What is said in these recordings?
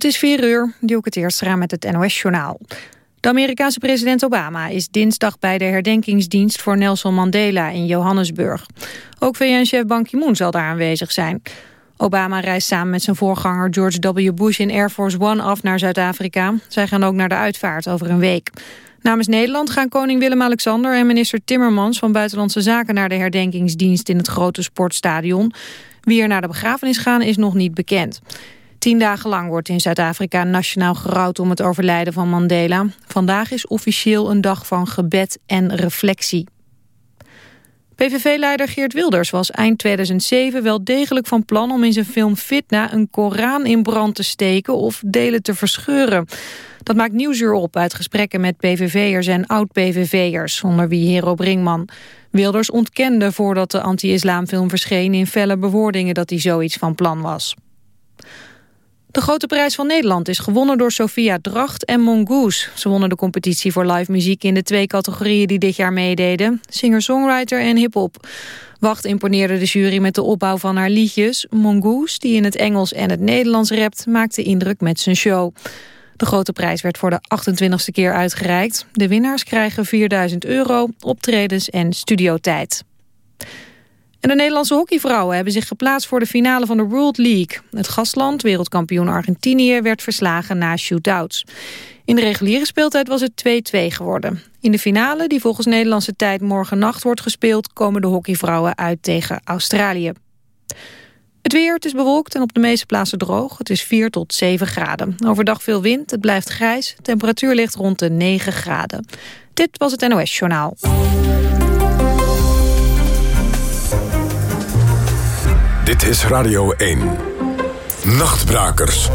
Het is 4 uur, die ook het eerst raam met het NOS-journaal. De Amerikaanse president Obama is dinsdag bij de herdenkingsdienst voor Nelson Mandela in Johannesburg. Ook VN-chef Ban Ki-moon zal daar aanwezig zijn. Obama reist samen met zijn voorganger George W. Bush in Air Force One af naar Zuid-Afrika. Zij gaan ook naar de uitvaart over een week. Namens Nederland gaan koning Willem-Alexander en minister Timmermans van Buitenlandse Zaken naar de herdenkingsdienst in het grote sportstadion. Wie er naar de begrafenis gaan is nog niet bekend. Tien dagen lang wordt in Zuid-Afrika nationaal gerouwd om het overlijden van Mandela. Vandaag is officieel een dag van gebed en reflectie. PVV-leider Geert Wilders was eind 2007 wel degelijk van plan om in zijn film Fitna een Koran in brand te steken of delen te verscheuren. Dat maakt nieuwsuur op uit gesprekken met PVV'ers en oud-PVV'ers, onder wie Hero Brinkman. Wilders ontkende voordat de anti-islamfilm verscheen in felle bewoordingen dat hij zoiets van plan was. De Grote Prijs van Nederland is gewonnen door Sophia Dracht en Mongoose. Ze wonnen de competitie voor live muziek in de twee categorieën die dit jaar meededen. Singer-songwriter en hip-hop. Wacht imponeerde de jury met de opbouw van haar liedjes. Mongoose, die in het Engels en het Nederlands rapt, maakte indruk met zijn show. De Grote Prijs werd voor de 28e keer uitgereikt. De winnaars krijgen 4000 euro, optredens en studiotijd. De Nederlandse hockeyvrouwen hebben zich geplaatst voor de finale van de World League. Het gastland, wereldkampioen Argentinië, werd verslagen na shootouts. In de reguliere speeltijd was het 2-2 geworden. In de finale, die volgens Nederlandse tijd morgen nacht wordt gespeeld... komen de hockeyvrouwen uit tegen Australië. Het weer, het is bewolkt en op de meeste plaatsen droog. Het is 4 tot 7 graden. Overdag veel wind, het blijft grijs. temperatuur ligt rond de 9 graden. Dit was het NOS Journaal. Dit is Radio 1. Nachtbrakers.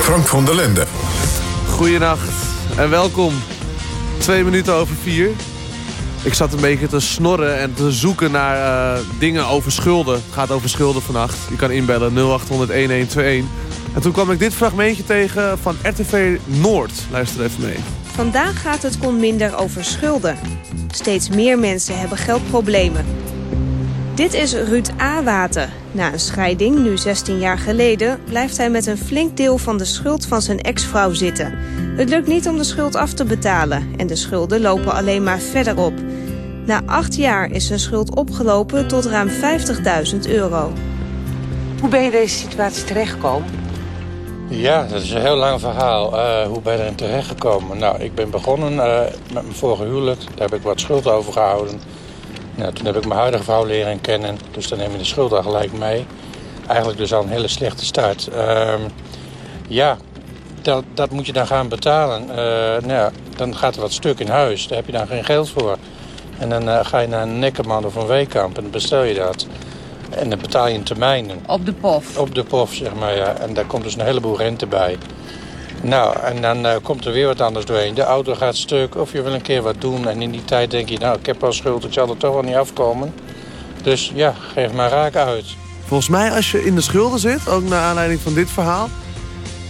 Frank van der Lende. Goedenacht en welkom. Twee minuten over vier. Ik zat een beetje te snorren en te zoeken naar uh, dingen over schulden. Het gaat over schulden vannacht. Je kan inbellen 0800-1121. En toen kwam ik dit fragmentje tegen van RTV Noord. Luister even mee. Vandaag gaat het kon minder over schulden. Steeds meer mensen hebben geldproblemen. Dit is Ruud Awater. Na een scheiding, nu 16 jaar geleden... blijft hij met een flink deel van de schuld van zijn ex-vrouw zitten. Het lukt niet om de schuld af te betalen... en de schulden lopen alleen maar verder op. Na acht jaar is zijn schuld opgelopen tot ruim 50.000 euro. Hoe ben je deze situatie terechtgekomen? Ja, dat is een heel lang verhaal. Uh, hoe ben je erin terechtgekomen? Nou, ik ben begonnen uh, met mijn vorige huwelijk. Daar heb ik wat schuld over gehouden. Nou, toen heb ik mijn huidige vrouw leren kennen. Dus dan neem je de schuld al gelijk mee. Eigenlijk dus al een hele slechte start. Uh, ja, dat, dat, moet je dan gaan betalen. Uh, nou dan gaat er wat stuk in huis. Daar heb je dan geen geld voor. En dan ga je naar een Nekkerman of een Weekamp en dan bestel je dat. En dan betaal je in termijnen. Op de pof? Op de pof, zeg maar, ja. En daar komt dus een heleboel rente bij. Nou, en dan uh, komt er weer wat anders doorheen. De auto gaat stuk of je wil een keer wat doen. En in die tijd denk je, nou, ik heb al schuld, ik zal er toch wel niet afkomen. Dus ja, geef maar raak uit. Volgens mij, als je in de schulden zit, ook naar aanleiding van dit verhaal...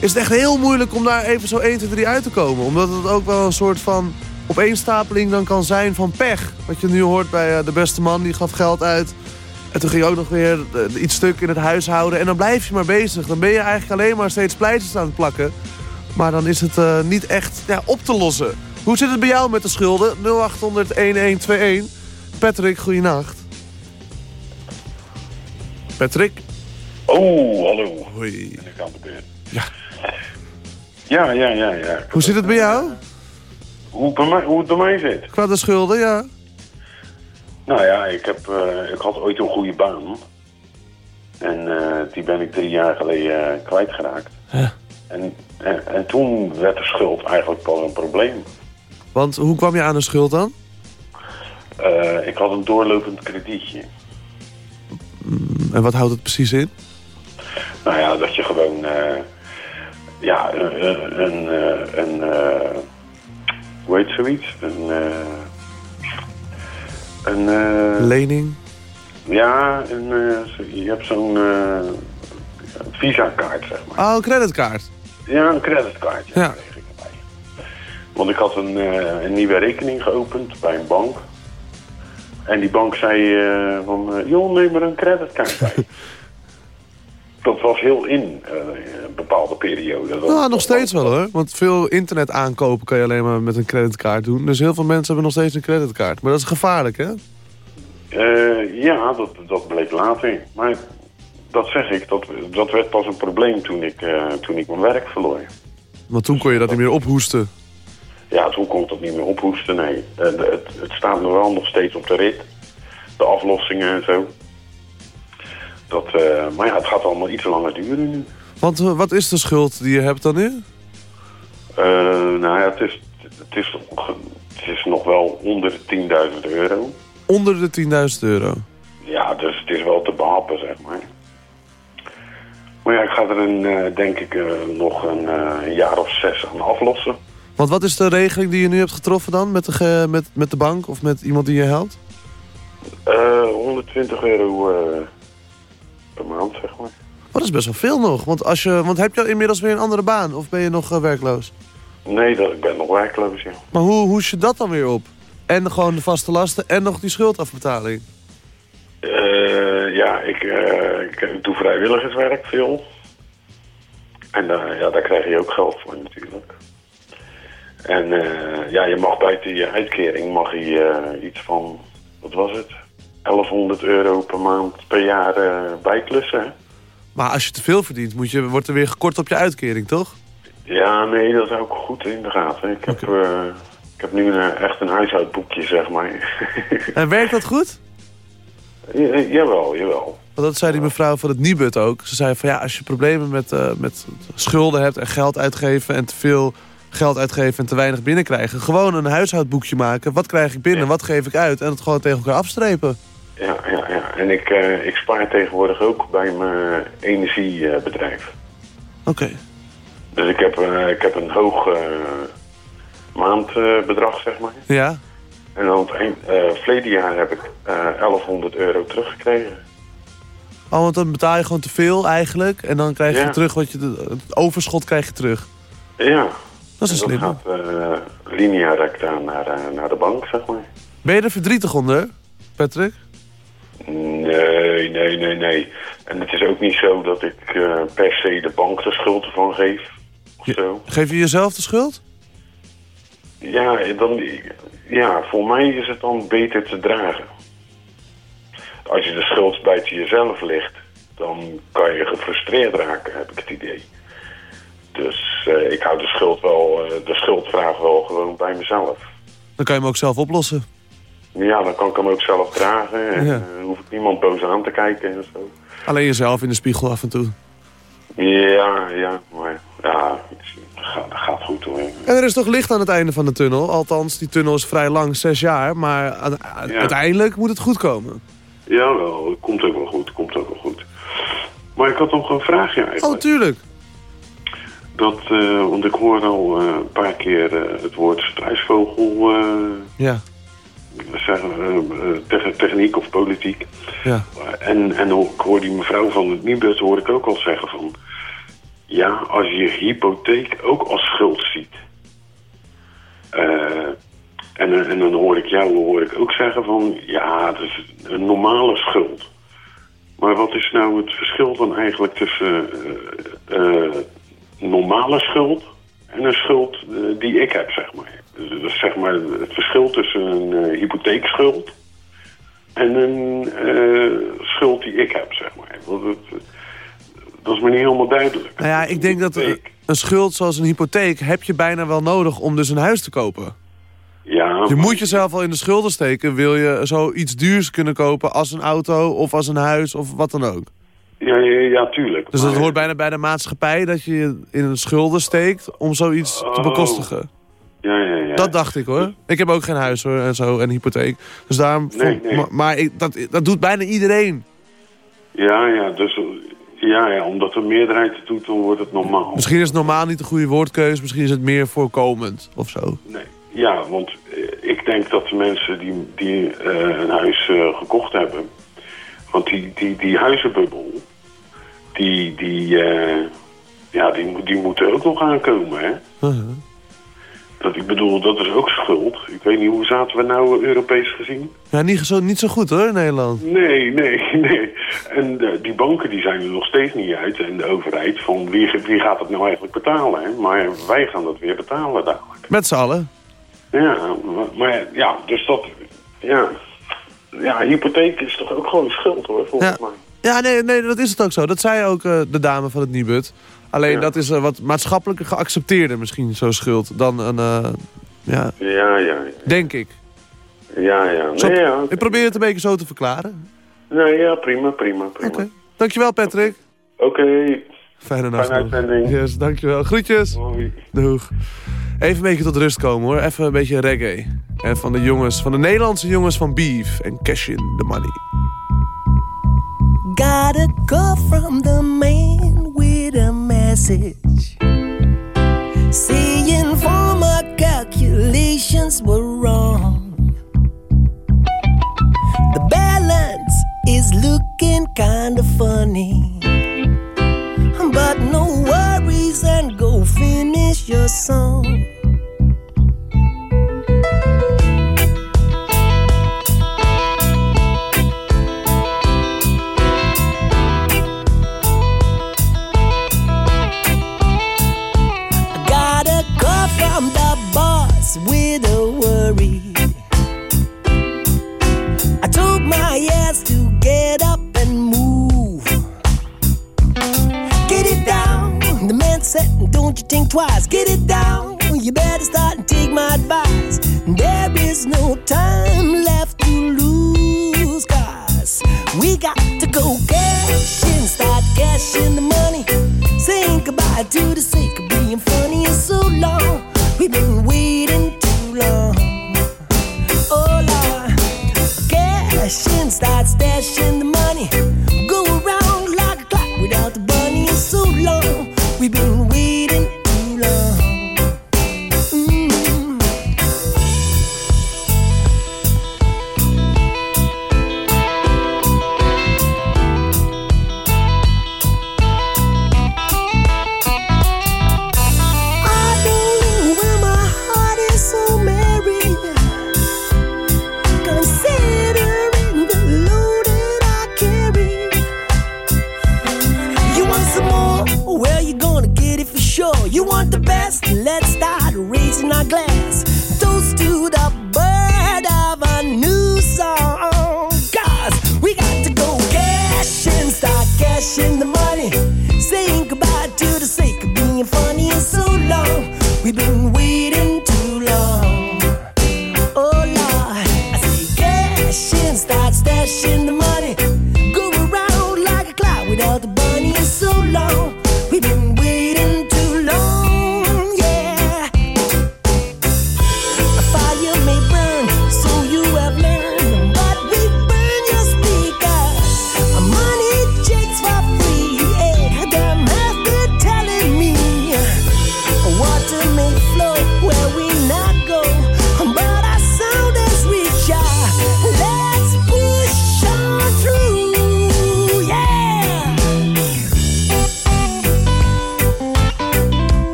is het echt heel moeilijk om daar even zo 1, 2, 3 uit te komen. Omdat het ook wel een soort van opeenstapeling dan kan zijn van pech. Wat je nu hoort bij uh, de beste man, die gaf geld uit en toen ging ook nog weer eh, iets stuk in het huishouden. En dan blijf je maar bezig. Dan ben je eigenlijk alleen maar steeds pleisters aan het plakken. Maar dan is het uh, niet echt ja, op te lossen. Hoe zit het bij jou met de schulden? 0800-1121. Patrick, goeienacht. Patrick? Oh, hallo. Hoi. Ik aan de beurt. Ja. Ja, ja, ja, ja. Hoe zit het bij jou? Hoe, bij mij, hoe het bij mij zit? Qua de schulden, ja. Nou ja, ik, heb, uh, ik had ooit een goede baan. En uh, die ben ik drie jaar geleden uh, kwijtgeraakt. Ja. En, en, en, toen werd de schuld eigenlijk wel een probleem. Want hoe kwam je aan de schuld dan? ik had een doorlopend kredietje. Mm, en wat houdt het precies in? Nou ja, dat je gewoon... ja, een... een, een hoe heet zoiets? Een... Een, uh, Lening? Ja, een, uh, je hebt zo'n uh, visa-kaart, zeg maar. Oh, een creditkaart? Ja, een creditkaart. Ja. Ik Want ik had een, een, nieuwe rekening geopend bij een bank. En die bank zei eh, van, eh, joh, neem maar een creditcard bij. dat was heel in eh, een bepaalde periode. Dat, Nou, nog steeds wel hoor. Want veel internet aankopen kan je alleen maar met een creditcard doen. Dus heel veel mensen hebben nog steeds een creditcard. Maar dat is gevaarlijk, hè? Eh, ja, dat, dat bleek later. Maar dat zeg ik, dat, dat werd pas een probleem toen ik, eh, toen ik mijn werk verloor. Want toen kon je dat niet meer ophoesten. Ja, toen kon ik dat niet meer ophoesten, nee. Het, het staat nog wel nog steeds op de rit. De aflossingen en zo. Dat, eh, maar ja, het gaat allemaal iets langer duren nu. Want eh, wat is de schuld die je hebt dan nu? Eh, nou ja, het is, het, is, het is nog wel onder de 10.000 euro. Onder de 10.000 euro. Ja, dus het is wel te behappen, zeg maar. Maar ja, ik ga er een, denk ik nog een, een jaar of zes aan aflossen. Want wat is de regeling die je nu hebt getroffen dan? Met de, met, met de bank of met iemand die je helpt? Eh 120 euro per maand, zeg maar. Oh, dat is best wel veel nog. Want, als je, want heb je inmiddels weer een andere baan? Of ben je nog eh, werkloos? Nee, dat, ik ben nog werkloos, ja. Maar hoe hoes je dat dan weer op? En gewoon de vaste lasten en nog die schuldafbetaling. Eh, ja, ik, eh, ik doe vrijwilligerswerk veel. En ja, daar krijg je ook geld voor natuurlijk. En ja, je mag buiten je uitkering mag je iets van, wat was het? 1100 euro per maand per jaar eh, bijklussen. hè? Maar als je te veel verdient, moet je, wordt er weer gekort op je uitkering, toch? Ja, nee, dat is ook goed in de gaten. Ik heb, eh, ik heb nu een, echt een huishoudboekje, zeg maar. En werkt dat goed? Ja, jawel, jawel. Want dat zei die mevrouw van het Nibud ook. Ze zei van ja, als je problemen met, eh, met schulden hebt en geld uitgeven... en te veel geld uitgeven en te weinig binnenkrijgen... gewoon een huishoudboekje maken. Wat krijg ik binnen, Ja. wat geef ik uit? En het gewoon tegen elkaar afstrepen. Ja, ja, ja. En ik, eh, ik spaar tegenwoordig ook bij mijn energiebedrijf. Oké. Dus ik heb, eh, ik heb een hoog eh, maandbedrag, zeg maar. Ja? En aan het eind, verleden jaar heb ik eh 1100 euro teruggekregen. Oh, want dan betaal je gewoon te veel eigenlijk. En dan krijg je Ja. terug wat je... Het overschot krijg je terug. Ja. Dat is een En slim. dat gaat linea recta naar, naar de bank, zeg maar. Ben je er verdrietig onder, Patrick? Nee, nee, nee, nee. En het is ook niet zo dat ik eh, per se de bank de schuld ervan geef. Of zo. Geef je jezelf de schuld? Ja, dan, ja, voor mij is het dan beter te dragen. Als je de schuld buiten jezelf ligt, dan kan je gefrustreerd raken, heb ik het idee. Dus eh, ik hou de schuld wel, eh, de schuldvraag wel gewoon bij mezelf. Dan kan je hem ook zelf oplossen. Ja, dan kan ik hem ook zelf dragen en Ja. eh, hoef ik niemand boos aan te kijken en zo. Alleen jezelf in de spiegel af en toe. Ja, ja, maar ja, het gaat, goed hoor. En er is toch licht aan het einde van de tunnel. Althans, die tunnel is vrij lang, zes jaar. Maar aan- aan- Ja. uiteindelijk moet het goed komen. Jawel, het komt ook wel goed, komt ook wel goed. Maar ik had nog een vraagje Oh, eigenlijk. natuurlijk. Dat, eh, want ik hoor al eh, een paar keer het woord struisvogel Ja, techniek of politiek. ja. En, en ik hoor die mevrouw van het Nibud hoor ik ook al zeggen van... Ja, als je hypotheek ook als schuld ziet. Eh, en, en dan hoor ik jou hoor ik ook zeggen van... Ja, het is een normale schuld. Maar wat is nou het verschil dan eigenlijk tussen eh, eh, normale schuld... en een schuld eh, die ik heb, zeg maar. Dat is zeg maar het verschil tussen een eh, hypotheekschuld en een eh, schuld die ik heb, zeg maar. Dat, dat, dat is me niet helemaal duidelijk. Nou ja, ik denk dat eh, een schuld zoals een hypotheek... heb je bijna wel nodig om dus een huis te kopen. Ja, Je moet jezelf al in de schulden steken... wil je zoiets duurs kunnen kopen als een auto of als een huis of wat dan ook. Ja, ja, ja, tuurlijk. Dus dat hoort bijna bij de maatschappij dat je je in een schulden steekt... om zoiets te Oh. bekostigen. Ja, ja, ja. Dat dacht ik hoor. Ik heb ook geen huis hoor en zo en hypotheek. Dus daarom. Nee, nee. Maar, maar ik, dat, dat doet bijna iedereen. Ja, ja, dus... Ja, ja, omdat de meerderheid het doet, dan wordt het normaal. Misschien is het normaal niet de goede woordkeus. Misschien is het meer voorkomend of zo. Nee. Ja, want eh, ik denk dat de mensen die, die eh, een huis eh, gekocht hebben... Want die, die, die huizenbubbel, die, die, ja, die, die moeten ook nog aankomen, hè? Uh-huh. Dat, ik bedoel, dat is ook schuld. Ik weet niet, hoe zaten we nou uh, Europees gezien? Ja, niet zo, niet zo goed hoor, in Nederland. Nee, nee, nee. En uh, die banken die zijn er nog steeds niet uit. En de overheid, van wie, wie gaat het nou eigenlijk betalen? Hè? Maar wij gaan dat weer betalen dadelijk. Met z'n allen. Ja, maar, maar, ja, dus dat... Ja, ja, hypotheek is toch ook gewoon schuld hoor, volgens Ja. mij. Ja, nee, nee, dat is het ook zo. Dat zei ook eh, de dame van het Nibud. Alleen Ja. dat is eh, wat maatschappelijk geaccepteerder misschien, zo'n schuld. Dan een, eh, ja, Ja, ja, denk ik. ja, ja. Zo- Nee, ja. Ik probeer het een beetje zo te verklaren. Nee, ja, prima, prima, prima. Dankjewel Patrick. Oké, Fijne nacht. fijne uitzending. Yes, dankjewel. Groetjes. Hoi. Doeg. Even een beetje tot rust komen hoor. Even een beetje reggae. En van de jongens, van de Nederlandse jongens van Beef en Cash in the Money. Got a call from the a message saying former calculations were wrong. The balance is looking kind of funny. But no worries and go finish your song.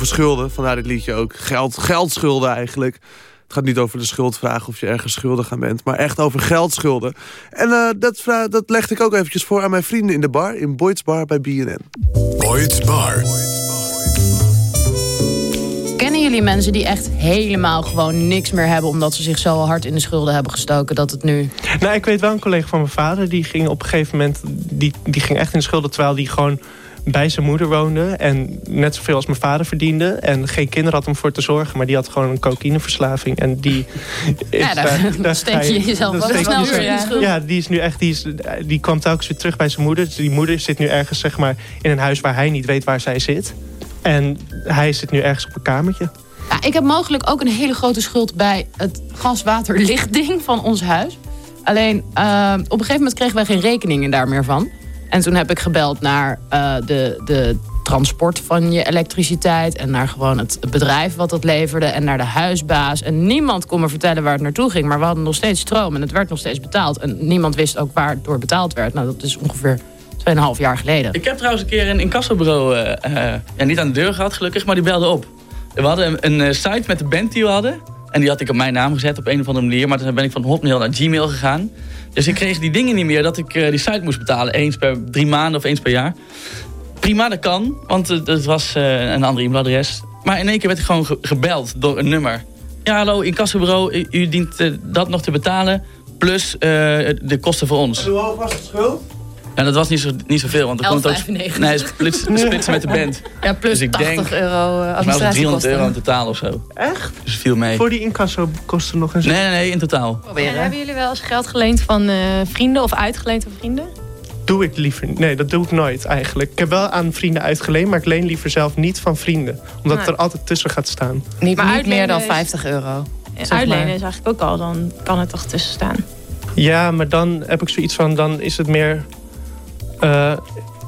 Over schulden, vandaar dit liedje ook. Geld, geldschulden eigenlijk. Het gaat niet over de schuldvraag of je ergens schuldig aan bent... maar echt over geldschulden. En uh, dat, dat legde ik ook eventjes voor aan mijn vrienden in de bar... in Boyd's Bar bij BNN. Boyd's Bar. Kennen jullie mensen die echt helemaal gewoon niks meer hebben... omdat ze zich zo hard in de schulden hebben gestoken dat het nu... Nou, ik weet wel een collega van mijn vader... die ging op een gegeven moment die, die ging echt in de schulden... terwijl die gewoon bij zijn moeder woonde. En net zoveel als mijn vader verdiende. En geen kinderen had om voor te zorgen. Maar die had gewoon een cocaïneverslaving. En die... ja, daar, daar, steek je jezelf wel snel weer de Ja, die is nu echt... Die, is, die kwam telkens weer terug bij zijn moeder. Dus die moeder zit nu ergens zeg maar, in een huis waar hij niet weet waar zij zit. En hij zit nu ergens op een kamertje. Ja, ik heb mogelijk ook een hele grote schuld bij het gas-water-lichtding van ons huis. Alleen, uh, op een gegeven moment kregen wij geen rekeningen daar meer van. En toen heb ik gebeld naar uh, de, de transport van je elektriciteit... en naar gewoon het bedrijf wat dat leverde en naar de huisbaas. En niemand kon me vertellen waar het naartoe ging. Maar we hadden nog steeds stroom en het werd nog steeds betaald. En niemand wist ook waar het door betaald werd. Nou, dat is ongeveer 2,5 jaar geleden. Ik heb trouwens een keer een incassobureau uh, uh, ja, niet aan de deur gehad gelukkig, maar die belde op. We hadden een, een site met de band die we hadden. En die had ik op mijn naam gezet op een of andere manier. Maar toen ben ik van Hotmail naar Gmail gegaan. Dus ik kreeg die dingen niet meer dat ik uh, die site moest betalen. Eens per drie maanden of eens per jaar. Prima, dat kan. Want het was uh, een ander e-mailadres. Maar in één keer werd ik gewoon ge gebeld door een nummer. Ja, hallo, incassobureau. U, u dient dat nog te betalen. Plus de kosten voor ons. Hoe hoog was het schuld? Ja, dat was niet, zo, niet zoveel. Want er komt ook. Nee, splitsen, splitsen met de band. Ja, plus dus ik 80 denk, euro uh, was 300 euro in totaal of zo. Echt? Dus viel mee. Voor die incasso kosten nog eens? Nee, nee, nee, in totaal. Proberen. hebben jullie wel eens geld geleend van uh, vrienden of uitgeleend van vrienden? Doe ik liever Nee, dat doe ik nooit eigenlijk. Ik heb wel aan vrienden uitgeleend, maar ik leen liever zelf niet van vrienden. Omdat het er altijd tussen gaat staan. Niet, maar niet meer dan 50 euro. Uitlenen is eigenlijk ook al, dan kan het toch tussen staan. Ja, maar dan heb ik zoiets van, dan is het meer uh,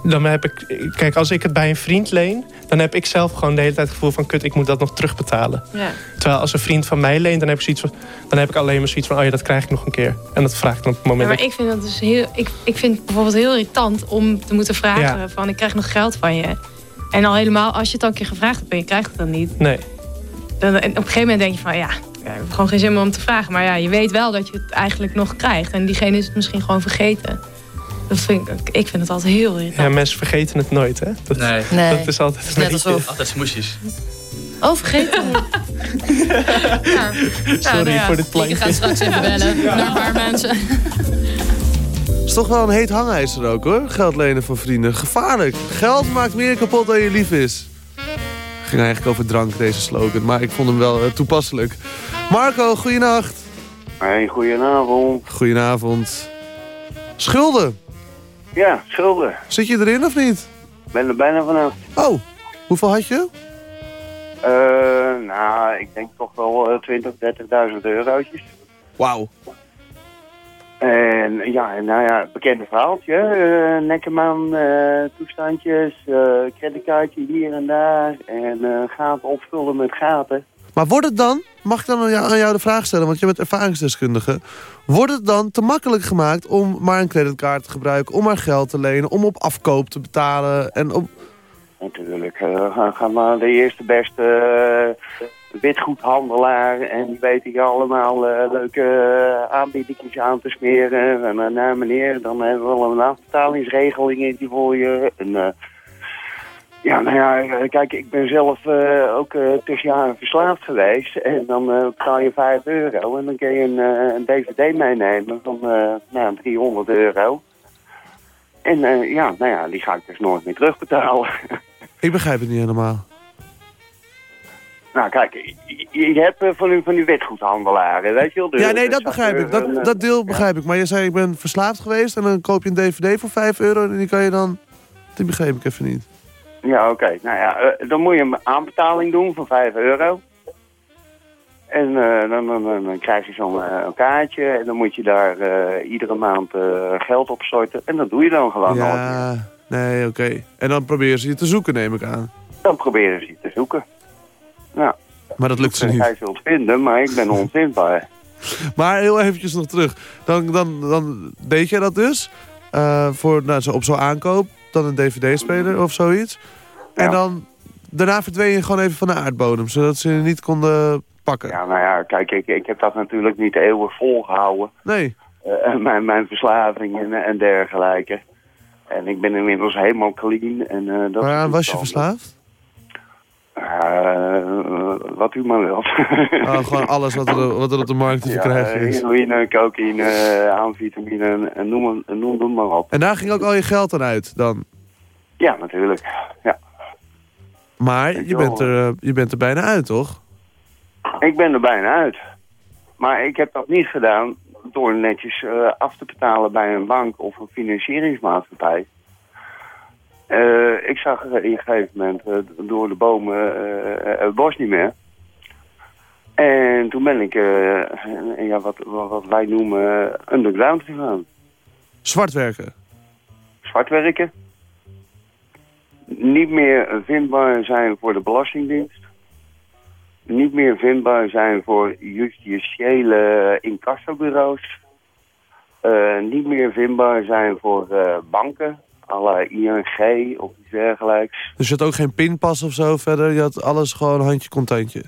dan heb ik, kijk, als ik het bij een vriend leen, dan heb ik zelf gewoon de hele tijd het gevoel van kut, ik moet dat nog terugbetalen. Ja. Terwijl als een vriend van mij leent, dan heb ik zoiets van, dan heb ik alleen maar zoiets van, oh ja, dat krijg ik nog een keer. En dat vraag ik dan op het moment. Ja, maar ik vind dat dus heel, ik, ik vind bijvoorbeeld heel irritant om te moeten vragen ja. van, ik krijg nog geld van je. En al helemaal, als je het al een keer gevraagd hebt en je krijgt het dan niet. Nee. Dan, en op een gegeven moment denk je van, ja, ik heb gewoon geen zin meer om te vragen. Maar ja, je weet wel dat je het eigenlijk nog krijgt. En diegene is het misschien gewoon vergeten. Dat vind ik, ik vind het altijd heel irritant. Ja, mensen vergeten het nooit, hè? Dat, nee. nee. Dat is altijd een Net alsof... Altijd smoesjes. Oh, vergeten. ja. Sorry nou ja. voor dit plaatje. Ik ga straks even bellen ja. naar een paar mensen. Het is toch wel een heet hangijzer ook, hoor. Geld lenen voor vrienden. Gevaarlijk. Geld maakt meer kapot dan je lief is. Het ging eigenlijk over drank, deze slogan. Maar ik vond hem wel uh, toepasselijk. Marco, goeienacht. Hey, goedenavond. Goedenavond. Schulden? Ja, schulden. Zit je erin of niet? Ik ben er bijna vanaf. Oh, hoeveel had je? Uh, nou, ik denk toch wel 20, 30.000 eurotjes. Wauw. En ja, nou ja, bekende verhaaltje. Uh, Nekkerman, uh, toestandjes, creditkaartje hier en daar. En gaten opvullen met gaten. Maar wordt het dan, mag ik dan aan jou, de vraag stellen, want je bent ervaringsdeskundige. Wordt het dan te makkelijk gemaakt om maar een creditcard te gebruiken, om maar geld te lenen, om op afkoop te betalen en op... Natuurlijk, uh, ga, maar de eerste beste uh, witgoedhandelaar en die weten je allemaal uh, leuke aanbiedingen aan te smeren. En nou meneer, dan hebben we wel een afbetalingsregeling in die voor je. En, ja, nou ja, kijk, ik ben zelf uh, ook uh, tussen jaren verslaafd geweest. En dan uh, betaal je 5 euro en dan kun je een, een dvd meenemen van nou, 300 euro. En ja, nou ja, die ga ik dus nooit meer terugbetalen. Ik begrijp het niet helemaal. Nou kijk, je, hebt van, u, van die witgoedhandelaren, weet je wel. ja, nee, dat begrijp ik. Dat, dat deel begrijp ik. Maar je zei, ik ben verslaafd geweest en dan koop je een dvd voor 5 euro en die kan je dan... Die begreep ik even niet. Ja, oké. Okay. Nou ja, uh, dan moet je een aanbetaling doen van 5 euro. En uh, dan, dan, dan, krijg je zo'n uh, kaartje en dan moet je daar iedere maand geld op storten. En dat doe je dan gewoon Ja, nooit. nee, oké. Okay. En dan proberen ze je te zoeken, neem ik aan. Dan proberen ze je te zoeken. Ja. Maar dat lukt ze niet. Hij zult vinden, maar ik ben onvindbaar. maar heel eventjes nog terug. Dan, dan, dan deed jij dat dus? voor, nou, zo, op zo'n aankoop dan een dvd-speler of zoiets. En dan, daarna verdween je gewoon even van de aardbodem. Zodat ze niet konden pakken. Ja, nou ja, kijk, ik, ik heb dat natuurlijk niet eeuwig volgehouden. Nee. Eh, mijn, mijn verslaving en, en dergelijke. En ik ben inmiddels helemaal clean. En, eh dat Waaraan was je verslaafd? Eh, wat u maar wilt. Oh, gewoon alles wat er, wat er op de markt te Ja, verkrijgen is. heroïne, cocaïne, aanvitamine en, noem maar op. En daar ging ook al je geld aan uit dan? Ja, natuurlijk. Ja. Maar je bent, er, eh, je bent er bijna uit, toch? Ik ben er bijna uit. Maar ik heb dat niet gedaan door netjes eh, af te betalen bij een bank of een financieringsmaatschappij. Eh, ik zag in een gegeven moment eh, door de bomen eh, het bos niet meer. En toen ben ik, ja, wat, wat wij noemen, underground gegaan. Zwart werken? Zwart werken. Niet meer vindbaar zijn voor de Belastingdienst. Niet meer vindbaar zijn voor justitiële incassobureaus. Niet meer vindbaar zijn voor banken, la ING of iets dergelijks. Dus je had ook geen pinpas of zo verder? Je had alles gewoon handje contantje?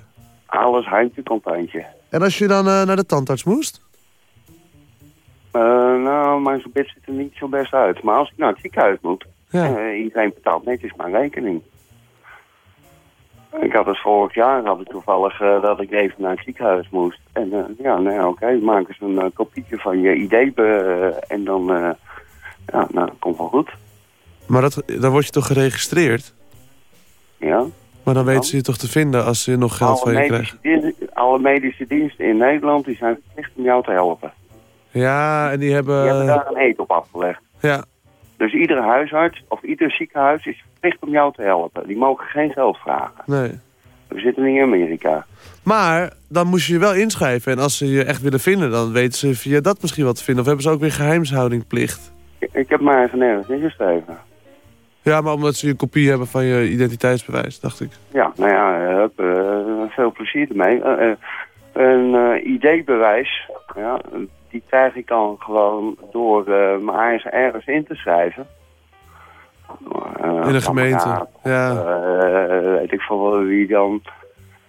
Alles handje contantje. En als je dan eh, naar de tandarts moest? Eh, nou, mijn gebit ziet er niet zo best uit. Maar als ik naar het ziekenhuis moet, eh, iedereen betaalt netjes mijn rekening. Ik had het vorig jaar had ik toevallig dat ik even naar het ziekenhuis moest. En ja, nou ja, oké, maak eens een kopietje van je ID en dan, ja, nou, komt wel goed. Maar dat, dan word je toch geregistreerd? Ja. Maar dan weten ze je toch te vinden als ze nog geld Alle van je krijgen? alle medische diensten in Nederland die zijn verplicht om jou te helpen. Ja, en die hebben... Die hebben daar een eet op afgelegd. Ja, Dus iedere huisarts of ieder ziekenhuis is verplicht om jou te helpen. Die mogen geen geld vragen. nee. We zitten niet in Amerika. Maar dan moest je je wel inschrijven. En als ze je echt willen vinden, dan weten ze via dat misschien wat te vinden. Of hebben ze ook weer geheimshoudingplicht? Ik, ik heb mij eigen nergens ingeschreven. Ja, maar omdat ze een kopie hebben van je identiteitsbewijs, dacht ik. Ja, nou ja, eh, eh, veel plezier ermee. Eh, een ID-bewijs, ja, die krijg ik dan gewoon door mijn eigen ergens in te schrijven. In een gemeente, ja. weet ik veel wie dan.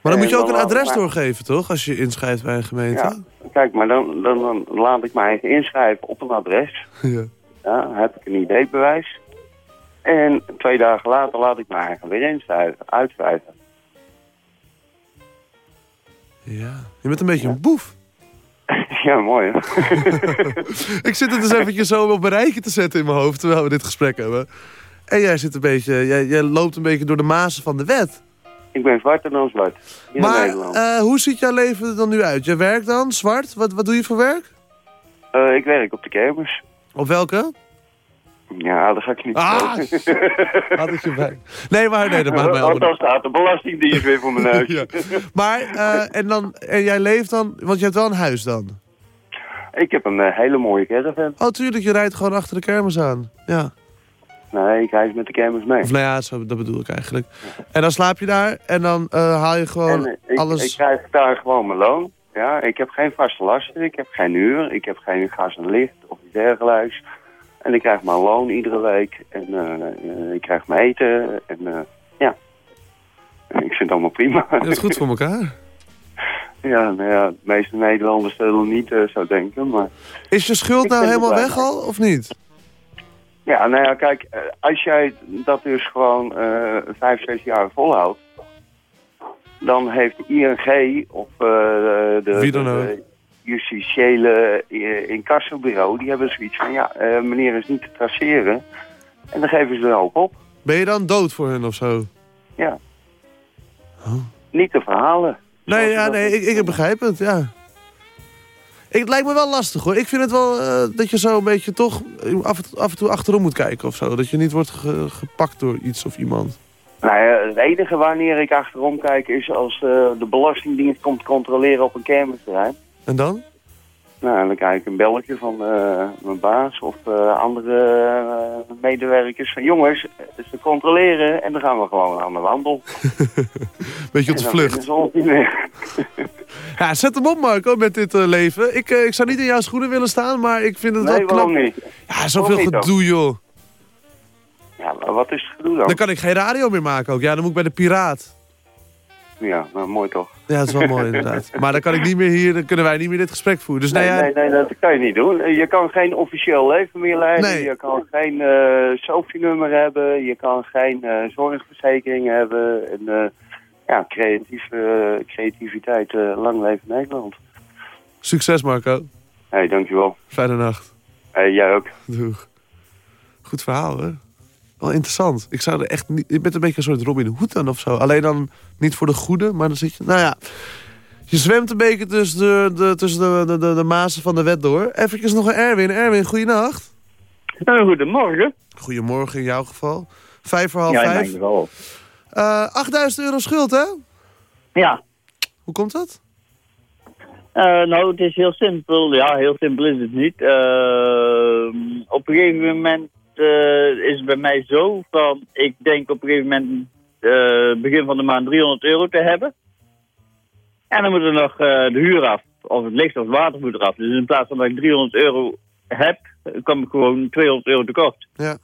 Maar dan moet je ook een adres doorgeven, toch? Als je inschrijft bij een gemeente. Ja, kijk, maar dan, dan, dan laat ik mij inschrijven op een adres. Ja. Ja, heb ik een ID-bewijs. En twee dagen later laat ik mij eigen weer inschrijven, uitschrijven. Ja. Je bent een beetje een boef. Ja, mooi hè? ik zit het dus eventjes zo op een rijtje te zetten in mijn hoofd... terwijl we dit gesprek hebben. En jij zit een beetje... Jij, jij loopt een beetje door de mazen van de wet. Ik ben zwarter dan zwart. In maar Nederland. eh, hoe ziet jouw leven er dan nu uit? Je werkt dan, zwart? Wat, wat doe je voor werk? Eh, ik werk op de kermis. Op welke? Ja, dat ga ik niet Ah. Had ik je bij. Nee, maar nee, dat maakt mij allemaal dan staat de belastingdienst weer voor mijn neus. Ja. Maar, eh, en, dan, en jij leeft dan... Want je hebt wel een huis dan? Ik heb een eh, hele mooie caravan. Oh, tuurlijk, je rijdt gewoon achter de kermis aan. Ja. Nee, ik reis met de kermis mee. Of nou ja, zo, dat bedoel ik eigenlijk. En dan slaap je daar en dan eh, haal je gewoon En, ik, alles... ik krijg daar gewoon mijn loon. Ja, ik heb geen vaste lasten, ik heb geen huur, ik heb geen gas en licht of iets dergelijks. En ik krijg mijn loon iedere week en eh, eh, ik krijg mijn eten en eh, ja. Ik vind het allemaal prima. Je hebt goed voor elkaar. Ja, nou ja, de meeste Nederlanders zullen niet zo denken, maar... Is je schuld nou helemaal weg al, of niet? Ja, nou ja, kijk, als jij dat dus gewoon vijf, zes jaar volhoudt, dan heeft ING of de, de, Wie dan ook. de justitiële eh, incassobureau, die hebben zoiets van, ja, eh, meneer is niet te traceren. En dan geven ze een hoop op. Ben je dan dood voor hen of zo? Ja. Oh. Niet te verhalen. Nee, ja, nee ik, ik begrijp het, ja. Ik, het lijkt me wel lastig hoor. Ik vind het wel eh, dat je zo een beetje toch af, en- af en toe achterom moet kijken of zo. Dat je niet wordt ge- gepakt door iets of iemand. Nou ja, het enige wanneer ik achterom kijk is als de Belastingdienst komt controleren op een kermisterrein. En dan? Nou, dan krijg ik een belletje van eh, mijn baas of eh, andere eh, medewerkers van jongens, ze controleren en dan gaan we gewoon aan de wandel. Beetje op de vlucht. Ja, zet hem op Marco met dit leven. Ik, ik zou niet in jouw schoenen willen staan, maar ik vind het Nee, wel knap. niet? Ja, zoveel dan? gedoe joh. Ja, maar wat is het gedoe dan? Dan kan ik geen radio meer maken ook. Ja, dan moet ik bij de Piraat. Ja, nou, mooi toch? Ja, dat is wel mooi inderdaad. Maar dan kan ik niet meer hier, dan kunnen wij niet meer dit gesprek voeren. Dus nee, nou ja, nee, nee, dat kan je niet doen. Je kan geen officieel leven meer leiden. Nee. Je kan geen eh SOFI-nummer hebben. Je kan geen eh, zorgverzekering hebben. En, eh, ja, creatief, eh, creativiteit, lang leven Nederland. succes Marco. hey, dankjewel. Fijne nacht. Hey, jij ook. Doeg. Goed verhaal, hè? Wel interessant. Ik zou er echt niet... Je bent een beetje een soort Robin Hood dan of zo. Alleen dan niet voor de goede, maar dan zit je... Nou ja, je zwemt een beetje tussen de, de, tussen de, de, de, de mazen van de wet door. Even nog een Erwin. Erwin, goeienacht. goedemorgen. Goedemorgen in jouw geval. Vijf voor half Ja, in mijn vijf. geval. Eh 8000 euro schuld, hè? Ja. Hoe komt dat? Eh, nou, het is heel simpel. Ja, heel simpel is het niet. Eh, op een gegeven moment eh, is het bij mij zo van... Ik denk op een gegeven moment eh, begin van de maand 300 euro te hebben. En dan moet er nog eh, de huur af. Of het licht of het water moet eraf. Dus in plaats van dat ik 300 euro heb, kom ik gewoon 200 euro tekort. Ja.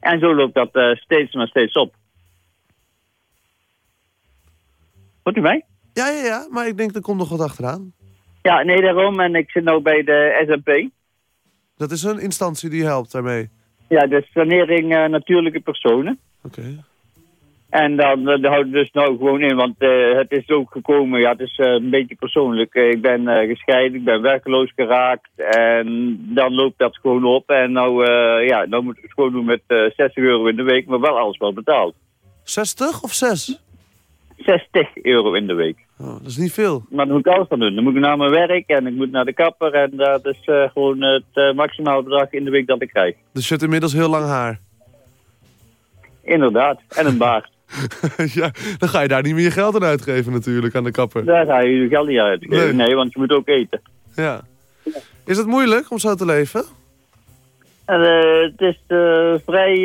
En zo loopt dat eh, steeds maar steeds op. Hoort u mij? Ja, ja, ja. Maar ik denk, er komt nog wat achteraan. Ja, nee, daarom. En ik zit nu bij de SMP. Dat is een instantie die helpt daarmee. Ja, de sanering eh, natuurlijke personen. Oké. En dan uh, houdt het dus nou gewoon in, want eh, het is ook gekomen, ja, het is eh, een beetje persoonlijk. Eh, ik ben eh, gescheiden, ik ben werkeloos geraakt en dan loopt dat gewoon op. En nou, eh, ja, nou moet ik het gewoon doen met eh 60 euro in de week, maar wel alles wel betaald. 60 of 6? 60 euro in de week. Oh, dat is niet veel. Maar dan moet ik alles van doen. Dan moet ik naar mijn werk en ik moet naar de kapper en dat is eh, gewoon het eh, maximale bedrag in de week dat ik krijg. Dus je hebt inmiddels heel lang haar. Inderdaad, en een baard. ja, dan ga je daar niet meer je geld aan uitgeven natuurlijk, aan de kapper. Daar ga je je geld niet uit. Nee. Nee. want je moet ook eten. Ja. Is het moeilijk om zo te leven? En, eh, het is vrij...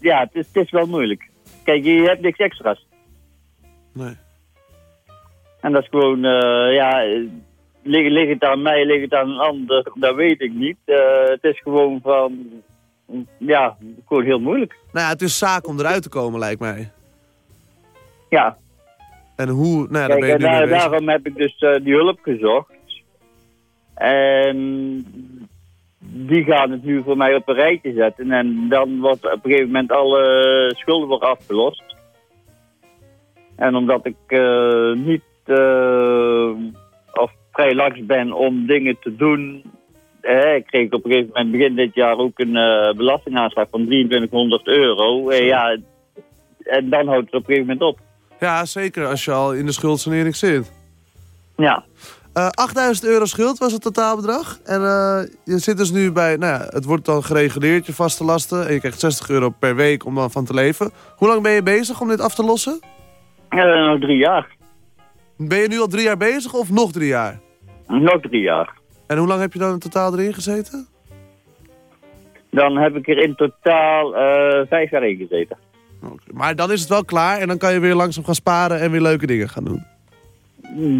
ja, het is, het is wel moeilijk. Kijk, je hebt niks extra's. Nee. En dat is gewoon, eh, ja... Ligt, ligt het aan mij, ligt het aan een ander, dat weet ik niet. Eh, het is gewoon van... Ja, gewoon heel moeilijk. Nou ja, het is zaak om eruit te komen, lijkt mij. Ja. En hoe, nou ja, daar ben je nu daar- mee bezig. daarom heb ik dus eh, die hulp gezocht. En die gaan het nu voor mij op een rijtje zetten. En dan wordt op een gegeven moment alle schulden worden afgelost. En omdat ik eh, niet eh, of vrij laks ben om dingen te doen... Eh, ik kreeg op een gegeven moment begin dit jaar ook een eh, belastingaanslag van 2300 euro. Eh, ja, en dan houdt het op een gegeven moment op. Ja, zeker als je al in de schuldsanering zit. Ja. Eh 8000 euro schuld was het totaalbedrag. En je zit dus nu bij, nou ja, het wordt dan gereguleerd, je vaste lasten. En je krijgt 60 euro per week om dan van te leven. Hoe lang ben je bezig om dit af te lossen? Eh, nog drie jaar. Ben je nu al drie jaar bezig of nog drie jaar? Nog drie jaar. En hoe lang heb je dan in totaal erin gezeten? Dan heb ik er in totaal eh, vijf jaar in gezeten. Maar dan is het wel klaar en dan kan je weer langzaam gaan sparen en weer leuke dingen gaan doen.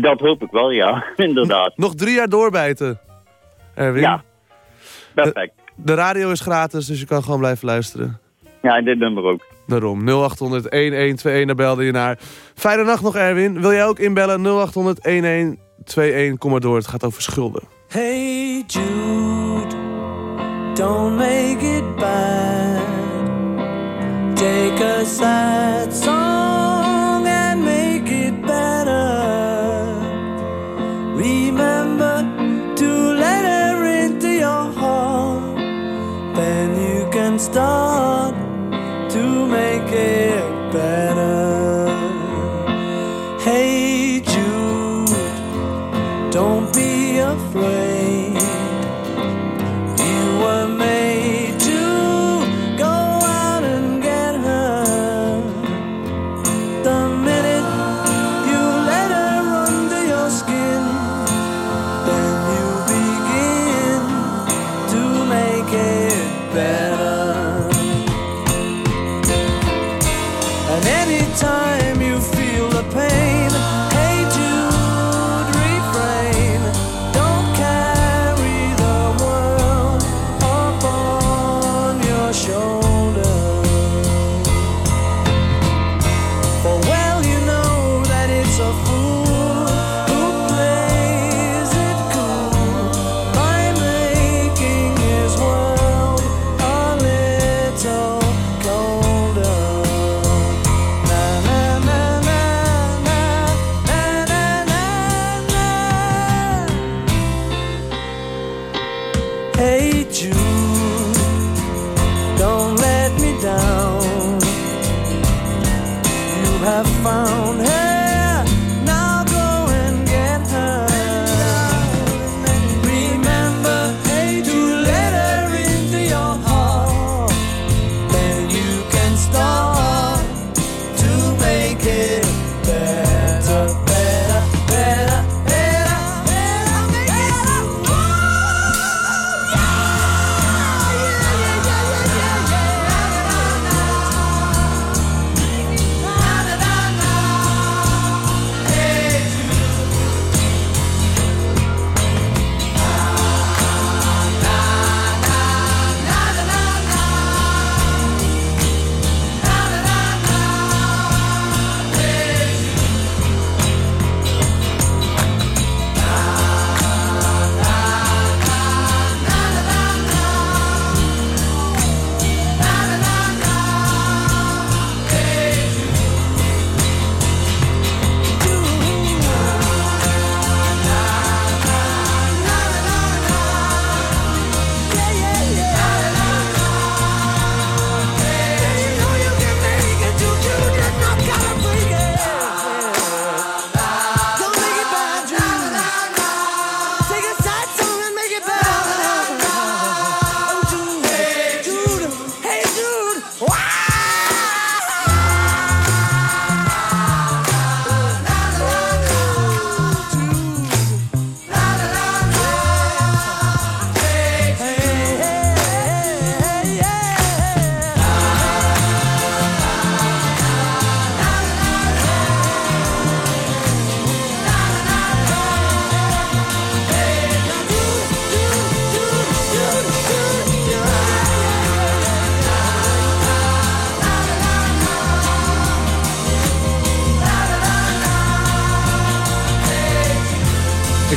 Dat hoop ik wel, ja, inderdaad. Nog drie jaar doorbijten. Erwin. Ja, perfect. De, de radio is gratis, dus je kan gewoon blijven luisteren. Ja, en dit nummer ook. Daarom, 0800-1121, daar belde je naar. Fijne nacht nog, Erwin. Wil jij ook inbellen? 0800-1121, kom maar door. Het gaat over schulden. Hey Jude, don't make it bad. Take a sad song and make it better. Remember to let her into your heart. Then you can start it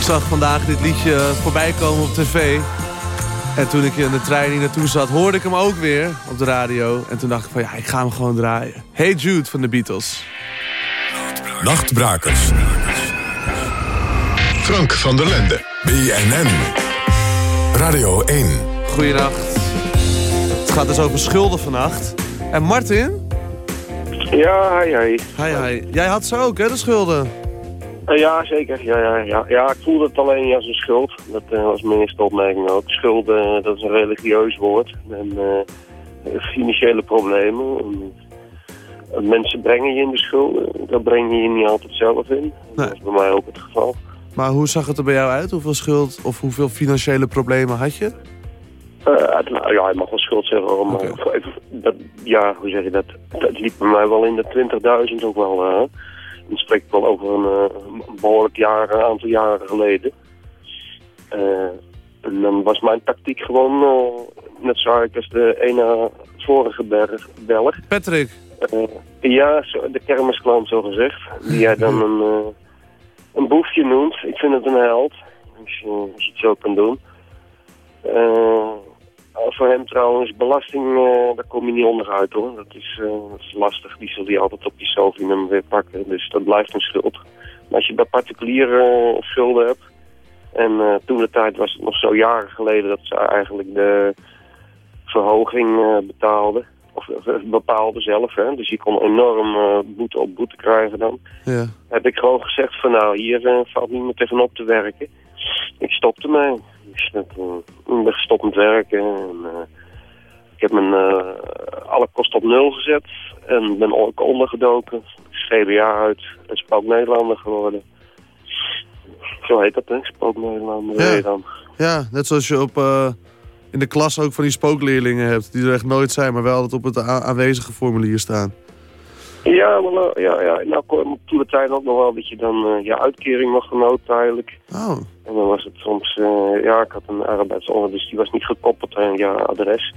zag vandaag dit liedje voorbij komen op tv. En toen ik in de trein hier naartoe zat, hoorde ik hem ook weer op de radio. En toen dacht ik van ja, ik ga hem gewoon draaien. Hey Jude van de Beatles. Nachtbrakers. Frank van der Lende. BNN. Radio 1. Goedenacht. Het gaat dus over schulden vannacht. En Martin? Ja, hi, hi. Hi, hi. Jij had ze ook, hè, de schulden? Eh, ja, zeker. Ja, ja, ja. ja, ik voelde het alleen niet als een schuld. Dat eh, was mijn eerste opmerking ook. Schuld, eh, dat is een religieus woord. En financiële problemen. En, mensen brengen je in de schulden. Dat breng je je niet altijd zelf in. Dat is bij mij ook het geval. Maar hoe zag het er bij jou uit? Hoeveel schuld of hoeveel financiële problemen had je? Nou, ja, je mag wel schuld zeggen, hoor, maar dat, ja, hoe zeg je dat? Het liep bij mij wel in de 20.000 ook wel. eh. Dan spreek ik wel over een, eh, een behoorlijk jaar, een aantal jaren geleden. Eh, en dan was mijn tactiek gewoon eh, net zo hard als de ene vorige berg, Belg. Patrick. Ja, de kermisklant zo gezegd. Die jij dan een, een boefje noemt. Ik vind het een held. Als je, als je het zo kan doen. Eh, voor hem trouwens, belasting, eh, daar kom je niet onderuit hoor. Dat is, eh, dat is lastig. Die zal hij altijd op die SOFI-nummer weer pakken. Dus dat blijft een schuld. Maar als je bij particulieren eh, schulden hebt... En toen de tijd was het nog zo jaren geleden dat ze eigenlijk de verhoging betaalden. Of bepaalde zelf, hè. Dus je kon enorm boete op boete krijgen dan Ja. heb ik gewoon gezegd van nou, hier valt niet meer tegenop te werken. Ik stopte mee. Dus dat, eh, ik ben gestopt met werken. En, eh, ik heb mijn eh, alle kosten op nul gezet. En ben ook ondergedoken. CBA uit en spook Nederlander geworden. Zo heet dat, hè? Spook Nederlander. Ja. Dan. Ja, net zoals je op, in de klas ook van die spookleerlingen hebt. Die er echt nooit zijn, maar wel altijd op het aanwezige formulier staan. Ja, maar nou, ja, ja. Nou, toen de tijd ook nog wel dat je dan eh, je uitkering nog genoot eigenlijk. Oh. En dan was het soms, eh, ja, ik had een arbeidsongeluk, dus die was niet gekoppeld aan je adres.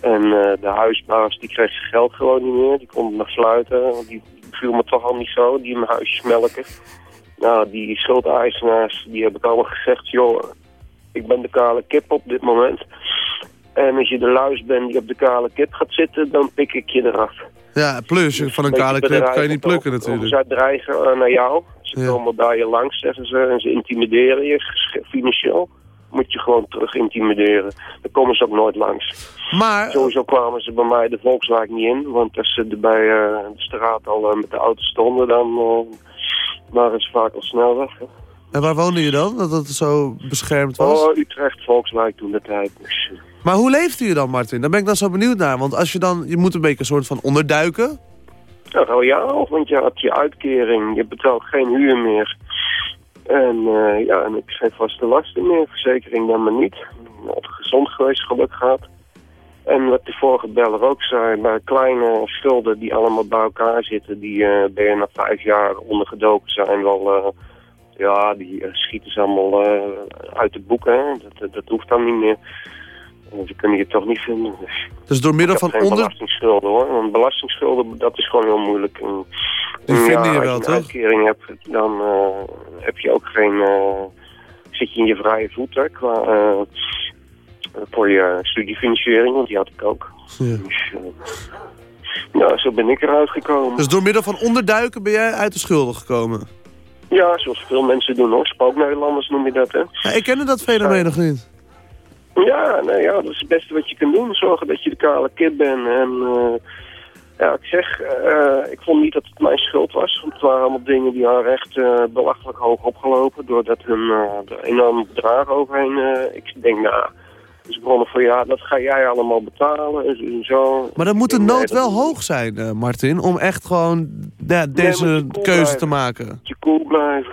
En eh, de huisbaas, die kreeg zijn geld gewoon niet meer. Die kon nog sluiten, want die viel me toch al niet zo, die mijn huisjes melken. Nou, die schuldeisenaars, die heb ik allemaal gezegd, joh, ik ben de kale kip op dit moment. En als je de luis bent die op de kale kip gaat zitten, dan pik ik je eraf. Ja, plus van een kale clip kan je niet plukken natuurlijk. zij dreigen eh, naar jou. Ze komen bij je langs, zeggen ze, en ze intimideren je financieel. moet je gewoon terug intimideren. Dan komen ze ook nooit langs. Maar... Sowieso kwamen ze bij mij de Volkswagen niet in. Want als ze bij eh, de straat al eh, met de auto stonden, dan waren ze vaak al snel weg. hè. En waar woonde je dan, dat het zo beschermd was? Oh, Utrecht, Volkswagen toen de tijd. Dus, Maar hoe leefde je dan, Martin? Daar ben ik dan zo benieuwd naar. Want als je dan, je moet een beetje een soort van onderduiken. Ja, royaal, want je had je uitkering, je betaalt geen huur meer. En eh, ja, en ik geen vaste lasten meer, verzekering dan maar niet. Of gezond geweest, geluk gehad. En wat de vorige beller ook zei, bij kleine schulden die allemaal bij elkaar zitten, die eh, ben je na vijf jaar ondergedoken zijn wel, eh, ja, die schieten ze allemaal uit de boeken. Dat, dat hoeft dan niet meer. Ze kunnen je toch niet vinden. Dus Dus door middel van geen onder... belastingschulden hoor. Want belastingschulden, dat is gewoon heel moeilijk. En, Die vinden je als wel, je toch? een uitkering hebt, dan eh, heb je ook geen... eh, zit je in je vrije voeten qua... eh, voor je studiefinanciering, want die had ik ook. Ja. Dus, ja, zo ben ik eruit gekomen. Dus door middel van onderduiken ben jij uit de schulden gekomen? Ja, zoals veel mensen doen hoor. Spook-Nederlanders noem je dat, hè? Ja, ik kende dat fenomeen nog niet. Ja, nou ja, dat is het beste wat je kunt doen. Zorgen dat je de kale kid bent. En eh, ja, ik zeg, eh, ik vond niet dat het mijn schuld was. Want het waren allemaal dingen die waren echt eh, belachelijk hoog opgelopen. Doordat hun eh, er enorme bedragen overheen... ik denk, nou, dus begonnen van ja, dat ga jij allemaal betalen en zo. en zo. Maar dan moet de nood wel hoog zijn, Martin, om echt gewoon ja, deze keuze blijven. te maken. je cool blijven.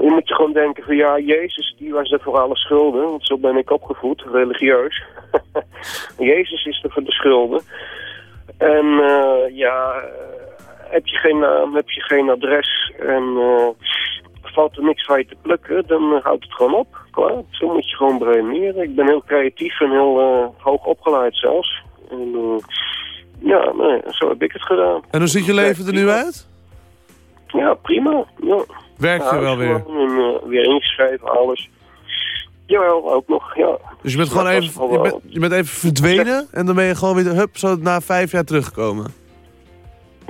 Je moet je gewoon denken van ja, Jezus die was er voor alle schulden. Want zo ben ik opgevoed, religieus. Jezus is er voor de schulden. En eh, ja, eh, heb je geen naam, heb je geen adres en eh, valt er niks van je te plukken, dan houdt het gewoon op. Klaar. Zo moet je gewoon bremeneren. Ik ben heel creatief en heel eh, hoog opgeleid zelfs. En, ja, nee, zo heb ik het gedaan. En hoe ziet je leven er nu uit? Ja, prima. Ja. Werk je Ja, wel weer? En, eh, weer ingeschreven, alles. Jawel, ook nog, ja. Dus je bent gewoon even, je wel- bent, je bent even verdwenen en dan ben je gewoon weer, hup, zo na vijf jaar teruggekomen.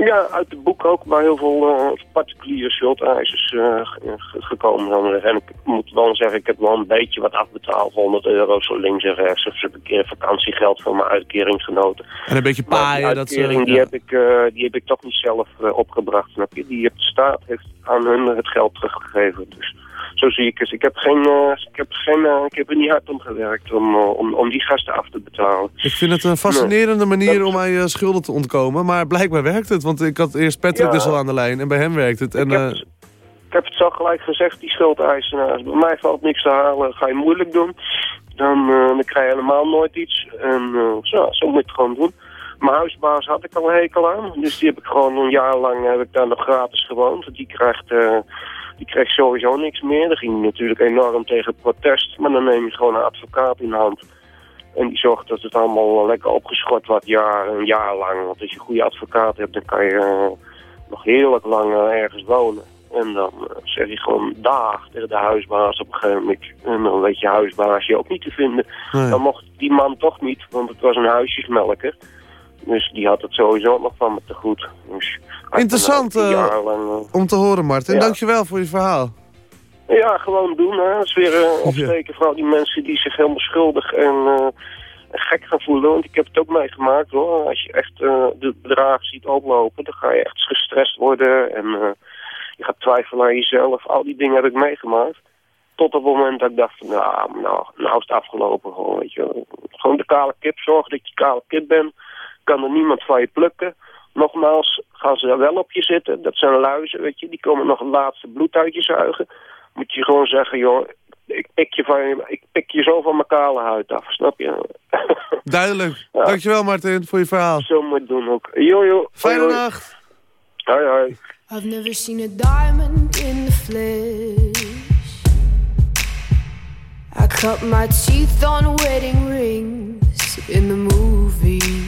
Ja, uit het boek ook bij heel veel eh, particuliere schuldeisers eh, ge- ge- gekomen. En ik moet wel zeggen, ik heb wel een beetje wat afbetaald. 100 euro zo links en rechts. Of ze heb een keer vakantiegeld van mijn uitkering genoten. En een beetje Maar die paaien, dat die, ja. heb ik, eh, die heb ik toch niet zelf eh, opgebracht. Snap je? Die heeft de staat heeft aan hun het geld teruggegeven. Dus zo zie ik het. Ik heb, geen, eh, ik heb, geen, eh, ik heb er niet hard om gewerkt om, eh, om, om die gasten af te betalen. Ik vind het een fascinerende manier om aan je schulden te ontkomen. Maar blijkbaar werkt het, want ik had eerst Patrick Ja. dus al aan de lijn en bij hem werkt het. En, Ik heb, ik heb het zo gelijk gezegd, die schuldeisenaars. Bij mij valt niks te halen. Ga je moeilijk doen, dan, dan krijg je helemaal nooit iets. En zo, zo moet je het gewoon doen. Mijn huisbaas had ik al een hekel aan. Dus die heb ik gewoon een jaar lang heb ik daar nog gratis gewoond. Die krijgt, die kreeg sowieso niks meer. Dat ging natuurlijk enorm tegen protest. Maar dan neem je gewoon een advocaat in de hand. En die zorgt dat het allemaal lekker opgeschort wordt, jaar, een jaar lang. Want als je een goede advocaat hebt, dan kan je eh, nog heerlijk lang eh, ergens wonen. En dan eh, zeg je gewoon dag tegen de huisbaas op een gegeven moment. En dan weet je huisbaasje ook niet te vinden. Nee. Dan mocht die man toch niet, want het was een huisjesmelker. Dus die had het sowieso nog van me te goed. Dus hij Interessant eh, lang, eh, om te horen, Martin. Ja. Dankjewel voor je verhaal. ja, gewoon doen. Hè. Dat is weer eh, opsteken. Vooral die mensen die zich helemaal schuldig en eh, gek gaan voelen. Want ik heb het ook meegemaakt hoor. Als je echt eh, de bedragen ziet oplopen, dan ga je echt gestrest worden. En eh, je gaat twijfelen aan jezelf. Al die dingen heb ik meegemaakt. Tot op het moment dat ik dacht, nou, nou, nou is het afgelopen. Gewoon, weet je. Gewoon de kale kip. Zorg dat je kale kip bent. Kan er niemand van je plukken. Nogmaals, gaan ze er wel op je zitten. Dat zijn luizen, weet je. Die komen nog het laatste bloed uit je zuigen. Moet je gewoon zeggen, joh, ik pik je, van je, ik pik je zo van mijn kale huid af, snap je? Duidelijk. Dankjewel, Martin, voor je verhaal. Zo moet het doen ook. Yo, yo. Fijne hoi. nacht. Hoi, hoi. I've never seen a diamond in the flesh. I cut my teeth on wedding rings in the movies.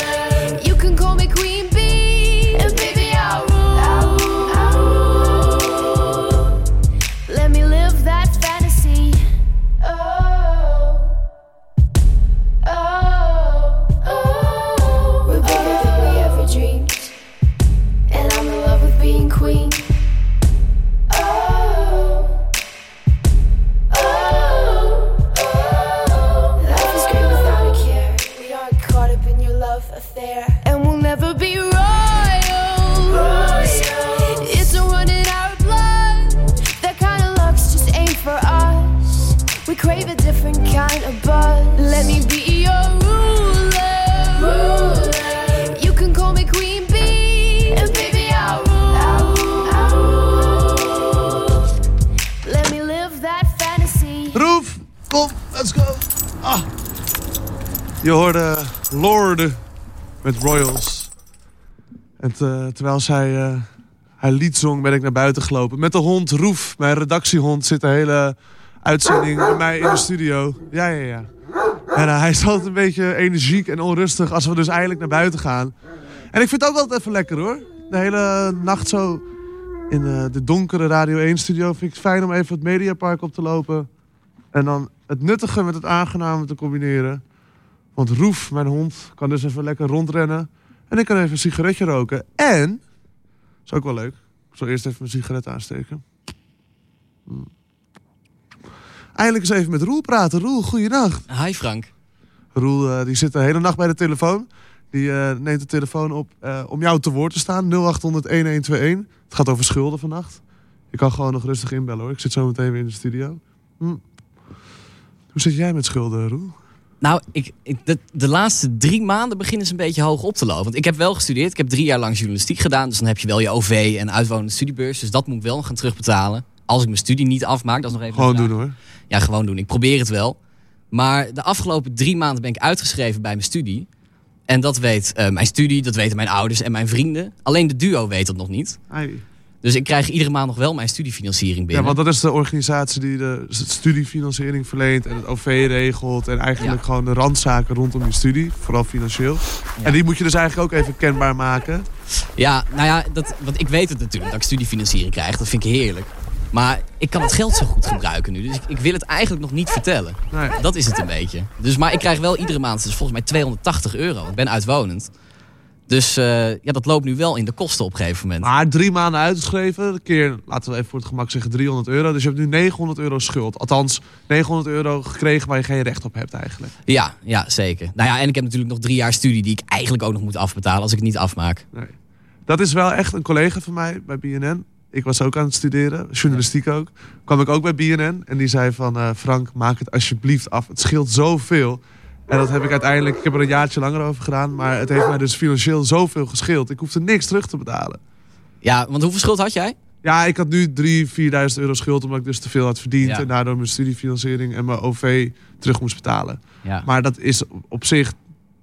Je hoorde Lorde met Royals. En te- terwijl zij eh, haar lied zong, ben ik naar buiten gelopen. Met de hond Roef, mijn redactiehond, zit de hele uitzending bij mij in de studio. Ja, ja, ja. En eh, hij is altijd een beetje energiek en onrustig als we dus eindelijk naar buiten gaan. En ik vind het ook altijd even lekker hoor. De hele nacht zo in eh, de donkere Radio 1-studio vind ik het fijn om even het Mediapark op te lopen. En dan het nuttige met het aangename te combineren. Want Roef, mijn hond, kan dus even lekker rondrennen. En ik kan even een sigaretje roken. En, is ook wel leuk. Ik zal eerst even mijn sigaret aansteken. Hmm. Eindelijk eens even met Roel praten. Roel, goeiedag. Hi Frank. Roel eh, die zit de hele nacht bij de telefoon. Die eh, neemt de telefoon op eh, om jou te woord te staan. 0800 1121. Het gaat over schulden vannacht. Je kan gewoon nog rustig inbellen hoor. Ik zit zo meteen weer in de studio. Hm. Hoe zit jij met schulden, Roel? Nou, ik, ik, de, de laatste drie maanden beginnen ze een beetje hoog op te lopen. Want ik heb wel gestudeerd. Ik heb drie jaar lang journalistiek gedaan. Dus dan heb je wel je OV en uitwonende studiebeurs. Dus dat moet ik wel gaan terugbetalen. Als ik mijn studie niet afmaak, dat is nog even... Gewoon doen hoor. Ja, gewoon doen. Ik probeer het wel. Maar de afgelopen drie maanden ben ik uitgeschreven bij mijn studie. En dat weet eh, mijn studie, dat weten mijn ouders en mijn vrienden. Alleen de duo weet dat nog niet. Ai. Dus ik krijg iedere maand nog wel mijn studiefinanciering Ja, binnen. want dat is de organisatie die de studiefinanciering verleent en het OV regelt. En eigenlijk gewoon de randzaken rondom je studie, vooral financieel. En die moet je dus eigenlijk ook even kenbaar maken. Ja, nou ja, dat, want ik weet het natuurlijk dat ik studiefinanciering krijg. Dat vind ik heerlijk. Maar ik kan het geld zo goed gebruiken nu. Dus ik, ik wil het eigenlijk nog niet vertellen. Dat is het een beetje. Dus, maar ik krijg wel iedere maand, dus volgens mij 280 euro. Ik ben uitwonend. Dus eh, ja, dat loopt nu wel in de kosten op een gegeven moment. Maar drie maanden uitgeschreven, een keer, laten we even voor het gemak zeggen, 300 euro. Dus je hebt nu 900 euro schuld. Althans, 900 euro gekregen waar je geen recht op hebt eigenlijk. Ja, ja, zeker. Nou ja, en ik heb natuurlijk nog drie jaar studie die ik eigenlijk ook nog moet afbetalen als ik het niet afmaak. Nee. Dat is wel echt een collega van mij bij BNN. Ik was ook aan het studeren, journalistiek ook. Kwam ik ook bij BNN en die zei van... eh, Frank, maak het alsjeblieft af. Het scheelt zoveel. En dat heb ik uiteindelijk... Ik heb er een jaartje langer over gedaan. Maar het heeft mij dus financieel zoveel gescheeld. Ik hoefde niks terug te betalen. Ja, want hoeveel schuld had jij? Ja, ik had nu 3.000, 4.000 euro schuld... omdat ik dus te veel had verdiend... Ja. en daardoor mijn studiefinanciering en mijn OV terug moest betalen. Ja. Maar dat is op zich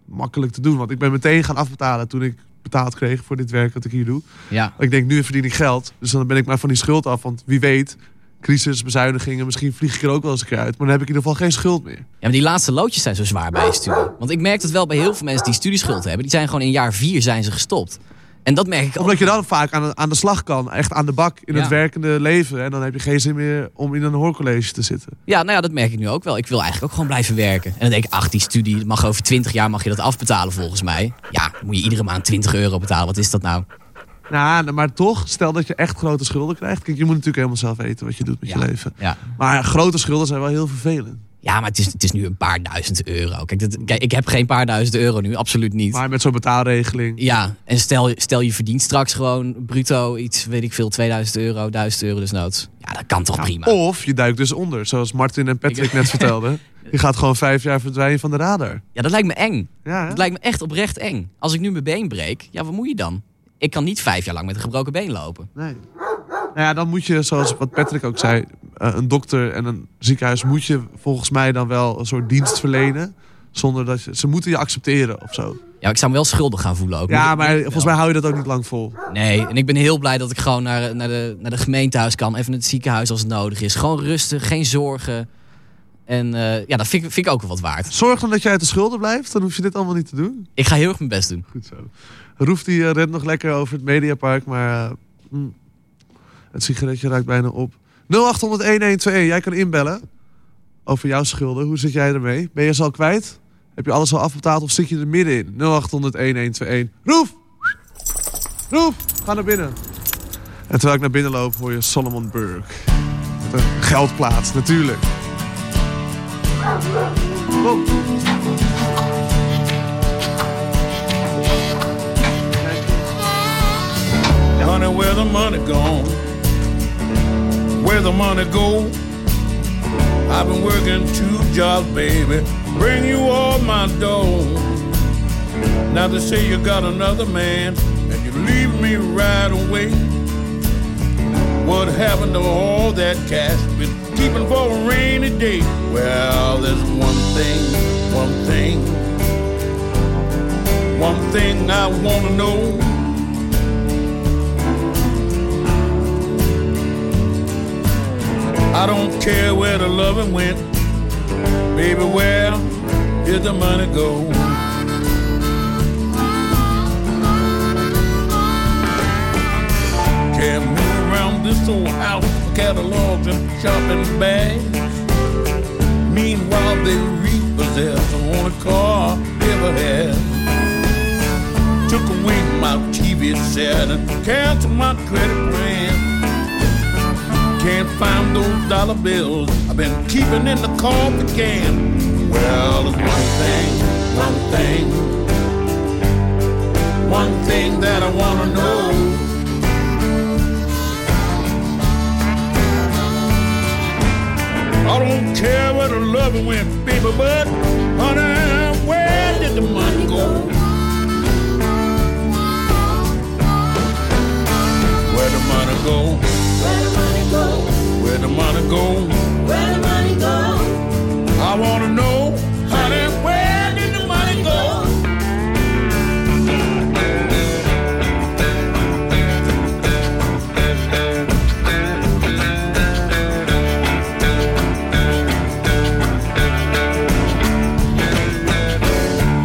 makkelijk te doen. Want ik ben meteen gaan afbetalen toen ik betaald kreeg voor dit werk wat ik hier doe. Ja. Ik denk, nu verdien ik geld. Dus dan ben ik maar van die schuld af. Want wie weet, crisis, bezuinigingen, misschien vlieg ik er ook wel eens een keer uit. Maar dan heb ik in ieder geval geen schuld meer. Ja, maar die laatste loodjes zijn zo zwaar bij je studie. Want ik merk het wel bij heel veel mensen die studieschuld hebben. Die zijn gewoon in jaar vier zijn ze gestopt. En dat merk ik ook. Omdat je dan vaak aan de, aan de slag kan. Echt aan de bak in het werkende leven. En dan heb je geen zin meer om in een hoorcollege te zitten. Ja, nou ja, dat merk ik nu ook wel. Ik wil eigenlijk ook gewoon blijven werken. En dan denk ik, ach, die studie mag over 20 jaar mag je dat afbetalen volgens mij. Ja, moet je iedere maand 20 euro betalen. Wat is dat nou? Nou, maar toch, stel dat je echt grote schulden krijgt. Kijk, je moet natuurlijk helemaal zelf weten wat je doet met je leven. Ja. Maar grote schulden zijn wel heel vervelend. Ja, maar het is, het is nu een paar duizend euro. Kijk, dat, kijk, ik heb geen paar duizend euro nu, absoluut niet. Maar met zo'n betaalregeling. Ja, en stel, stel je verdient straks gewoon bruto iets, weet ik veel, 2000 euro, 1000 euro dus noods. Ja, dat kan toch Ja, prima. Of je duikt dus onder, zoals Martin en Patrick net vertelden. Je gaat gewoon vijf jaar verdwijnen van de radar. Ja, dat lijkt me eng. Ja, hè? dat lijkt me echt oprecht eng. Als ik nu mijn been breek, ja, wat moet je dan? Ik kan niet vijf jaar lang met een gebroken been lopen. Nee. Nou ja, dan moet je, zoals wat Patrick ook zei, eh, een dokter en een ziekenhuis moet je volgens mij dan wel een soort dienst verlenen. Zonder dat je, ze moeten je accepteren of zo. Ja, ik zou me wel schuldig gaan voelen ook. Ja, maar volgens mij hou je dat ook niet lang vol. Nee, en ik ben heel blij dat ik gewoon naar, naar, de, naar de gemeentehuis kan. Even naar het ziekenhuis als het nodig is. Gewoon rustig, geen zorgen. En eh, ja, dat vind, ik- vind ik ook wel wat waard. Zorg dan dat je uit de schulden blijft, dan hoef je dit allemaal niet te doen. Ik ga heel erg mijn best doen. Goed zo. Roef die eh, rent nog lekker over het Mediapark, maar eh, mm, het sigaretje ruikt bijna op. 0800-1121, jij kan inbellen over jouw schulden. Hoe zit jij ermee? Ben je ze al kwijt? Heb je alles al afbetaald of zit je er middenin? 0800-1121. Roef! Roef, ga naar binnen. En terwijl ik naar binnen loop hoor je Solomon Burke. Met een geldplaats, natuurlijk. Honey, where the money gone? Where the money go? I've been working two jobs, baby. Bring you all my dough. Now they say you got another man and you leave me right away. What happened to all that cash been keeping for a rainy day? Well, there's one thing, one thing, one thing I wanna know. I don't care where the loving went. Baby, where did the money go? Can't move around this old house catalogs and shopping bags. Meanwhile, they repossess the only car I ever had. Took away my TV set and canceled my credit plan. Can't find those dollar bills I've been keeping in the coffee can. Well, there's one thing, one thing, one thing that I wanna know. I don't care where the loving went, baby, but honey, where did the money go? Where the money go? Where the money go? Where the money go? Where the money go? I wanna know, honey, where did the money go?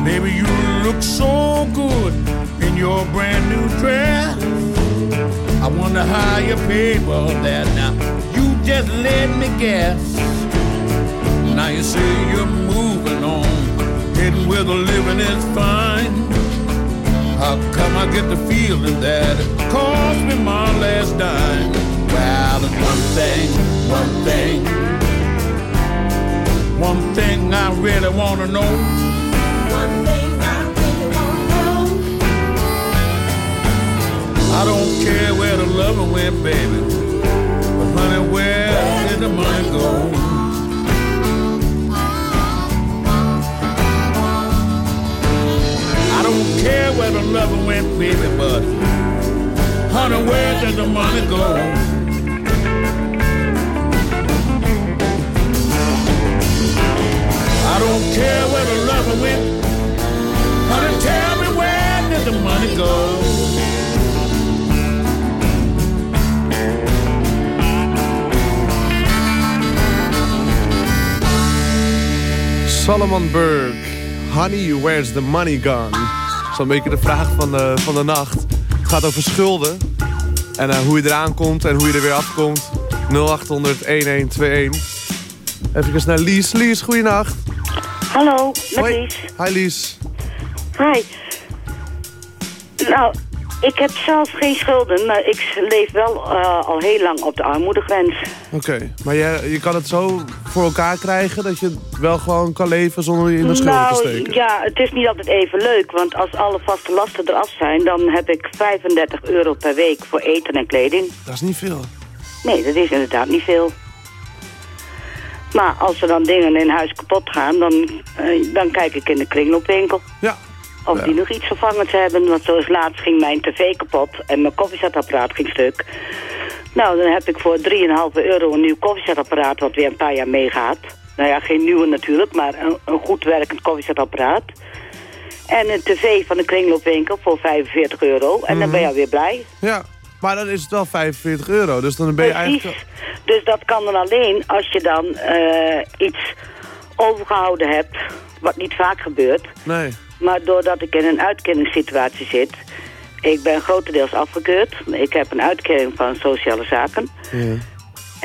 Baby, you look so good in your brand new dress. I wonder how you paid for that now. Just let me guess. Now you say you're moving on, heading where the living is fine. How come I get the feeling that it cost me my last dime? Well, there's one thing, one thing, one thing I really wanna know. One thing I really wanna know. I don't care where the loving went, baby. But honey, where the money go? I don't care where the loving went, baby, but honey, where did the money go? I don't care where the loving went. you go. Solomon Burke. Honey, where's the money gone? Zo'n beetje de vraag van de, van de nacht. Het gaat over schulden. En eh, hoe je eraan komt en hoe je er weer afkomt. 0800 1121. Even naar Lies. Lies, goeienacht. Hallo, met Hoi. Lies. Hi Lies. Hi. Nou, ik heb zelf geen schulden, maar ik leef wel eh, al heel lang op de armoedegrens. Oké, maar je, je kan het zo voor elkaar krijgen dat je wel gewoon kan leven zonder je in de schulden te nou, steken. ja, het is niet altijd even leuk, want als alle vaste lasten eraf zijn, dan heb ik 35 euro per week voor eten en kleding. Dat is niet veel. Nee, dat is inderdaad niet veel. Maar als er dan dingen in huis kapot gaan, dan, eh, dan kijk ik in de kringloopwinkel. Ja. Of Ja. die nog iets vervangends hebben. Want zoals laatst ging mijn tv kapot en mijn koffiezetapparaat ging stuk. Nou, dan heb ik voor 3,5 euro een nieuw koffiezetapparaat wat weer een paar jaar meegaat. Nou ja, geen nieuwe natuurlijk, maar een, een goed werkend koffiezetapparaat. En een tv van de kringloopwinkel voor 45 euro. En dan ben je alweer blij. Ja, maar dan is het wel 45 euro. Dus dan ben je Precies. eigenlijk... Dus dat kan dan alleen als je dan eh, iets overgehouden hebt, wat niet vaak gebeurt. Nee. Maar doordat ik in een uitkeringssituatie zit, ik ben grotendeels afgekeurd. Ik heb een uitkering van sociale zaken. Ja.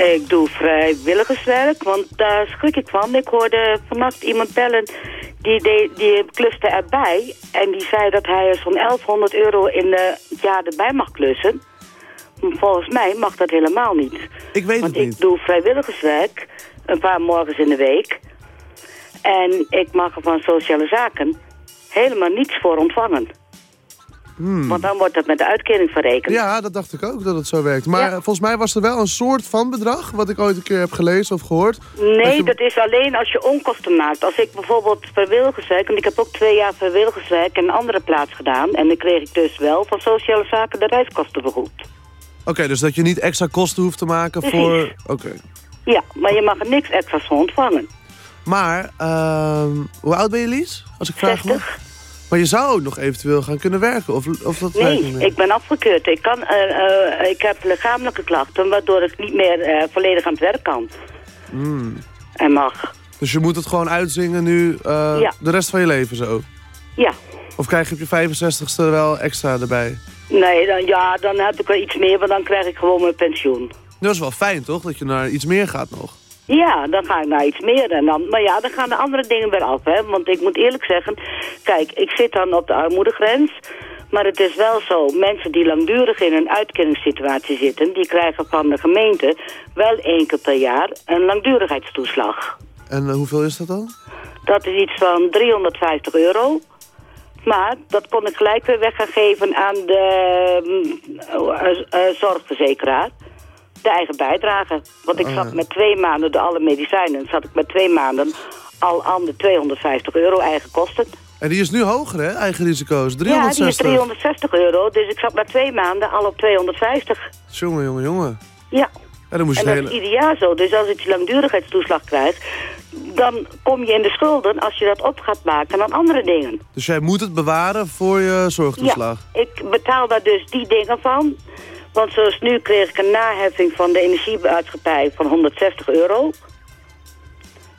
Ik doe vrijwilligerswerk, want daar schrik ik van. Ik hoorde vannacht iemand bellen, die, deed- die kluste erbij. En die zei dat hij er zo'n 1100 euro in het jaar erbij mag klussen. Volgens mij mag dat helemaal niet. Ik weet Want het niet. ik doe vrijwilligerswerk, een paar morgens in de week. En ik mag er van sociale zaken helemaal niets voor ontvangen. Hmm. Want dan wordt dat met de uitkering verrekend. Ja, dat dacht ik ook dat het zo werkt. Maar volgens mij was er wel een soort van bedrag... wat ik ooit een keer heb gelezen of gehoord. Nee, je- dat is alleen als je onkosten maakt. Als ik bijvoorbeeld vrijwilligerswerk, want ik heb ook twee jaar vrijwilligerswerk in een andere plaats gedaan. En dan kreeg ik dus wel van sociale zaken de reiskosten vergoed. Oké, dus dat je niet extra kosten hoeft te maken Precies. voor... Oké. Ja, maar je mag er niks extra's voor ontvangen. Maar, ehm, hoe oud ben je, Lies? Als ik vraag mag. Maar je zou ook nog eventueel gaan kunnen werken, of, of dat Nee, ik ben afgekeurd. Ik, kan, eh, eh, ik heb lichamelijke klachten, waardoor ik niet meer eh, volledig aan het werk kan. Hmm. En mag. Dus je moet het gewoon uitzingen nu Ja. de rest van je leven zo? Ja. Of krijg je op je 65ste wel extra erbij? Nee, dan, ja, dan heb ik wel iets meer, maar dan krijg ik gewoon mijn pensioen. Dat is wel fijn, toch? Dat je naar iets meer gaat nog. Ja, dan ga ik naar iets meer. En dan, maar ja, dan gaan de andere dingen weer af. Hè? Want ik moet eerlijk zeggen, kijk, ik zit dan op de armoedegrens. Maar het is wel zo, mensen die langdurig in een uitkeringssituatie zitten... die krijgen van de gemeente wel één keer per jaar een langdurigheidstoeslag. En eh, hoeveel is dat dan? Dat is iets van 350 euro. Maar dat kon ik gelijk weer weg gaan geven aan de mm, eh, eh, zorgverzekeraar. De eigen bijdrage. Want ik Oh, zat met twee maanden, de alle medicijnen, zat ik met twee maanden al aan de 250 euro eigen kosten. En die is nu hoger, hè? Eigen risico's. Ja, die is 360. 360 euro. Dus ik zat met twee maanden al op 250. Jongen, jongen, jongen. Ja. Ja, dan moest je En dat hele... is ieder jaar zo. Dus als ik langdurigheidstoeslag krijg, dan kom je in de schulden als je dat op gaat maken aan andere dingen. Dus jij moet het bewaren voor je zorgtoeslag. Ja, ik betaal daar dus die dingen van. Want zoals nu kreeg ik een naheffing van de energiemaatschappij van 160 euro.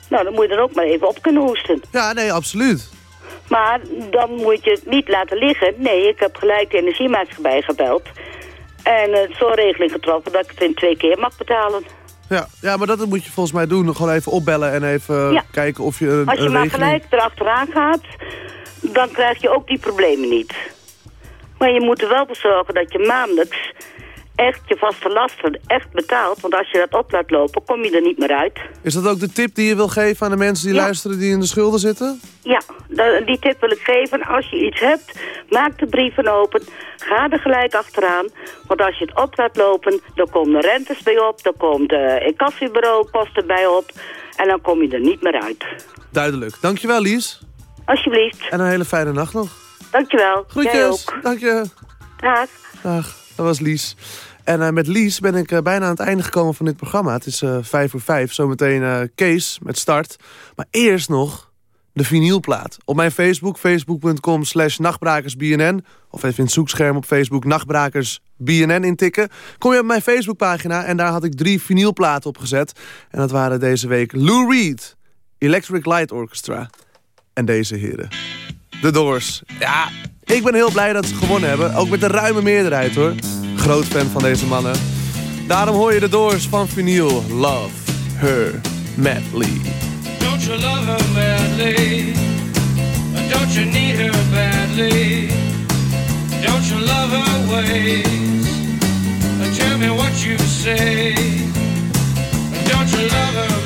Nou, dan moet je er ook maar even op kunnen hoesten. Ja, nee, absoluut. Maar dan moet je het niet laten liggen. Nee, ik heb gelijk de energiemaatschappij gebeld. En uh, zo'n regeling getroffen dat ik het in twee keer mag betalen. Ja, ja, maar dat moet je volgens mij doen. Gewoon even opbellen en even Ja. kijken of je een, Als je een maar regeling... gelijk erachteraan gaat, dan krijg je ook die problemen niet. Maar je moet er wel voor zorgen dat je maandelijks echt je vaste lasten echt betaalt. Want als je dat op laat lopen, kom je er niet meer uit. Is dat ook de tip die je wil geven aan de mensen die Ja. luisteren die in de schulden zitten? Ja, die tip wil ik geven. Als je iets hebt, maak de brieven open. Ga er gelijk achteraan. Want als je het op laat lopen, dan komen de rentes bij op. Dan komt de incassobureau kosten bij op. En dan kom je er niet meer uit. Duidelijk. Dankjewel, Lies. Alsjeblieft. En een hele fijne nacht nog. Dankjewel. Jij Groetjes. ook. Dank je. Dag. Dag. Dat was Lies. En eh, met Lies ben ik eh, bijna aan het einde gekomen van dit programma. Het is eh, vijf voor vijf. Zometeen Kees met start. Maar eerst nog de vinylplaat. Op mijn Facebook, facebook.com slash nachtbrakersbnn... of even in het zoekscherm op Facebook nachtbrakersbnn intikken... kom je op mijn Facebookpagina en daar had ik drie vinylplaten op gezet. En dat waren deze week Lou Reed, Electric Light Orchestra en deze heren. De Doors. Ja, ik ben heel blij dat ze gewonnen hebben. Ook met een ruime meerderheid hoor. Groot fan van deze mannen. Daarom hoor je de Doors van vinyl. Love her madly. Don't you love her madly? Don't you need her badly? Don't you love her ways? Tell me what you say. Don't you love her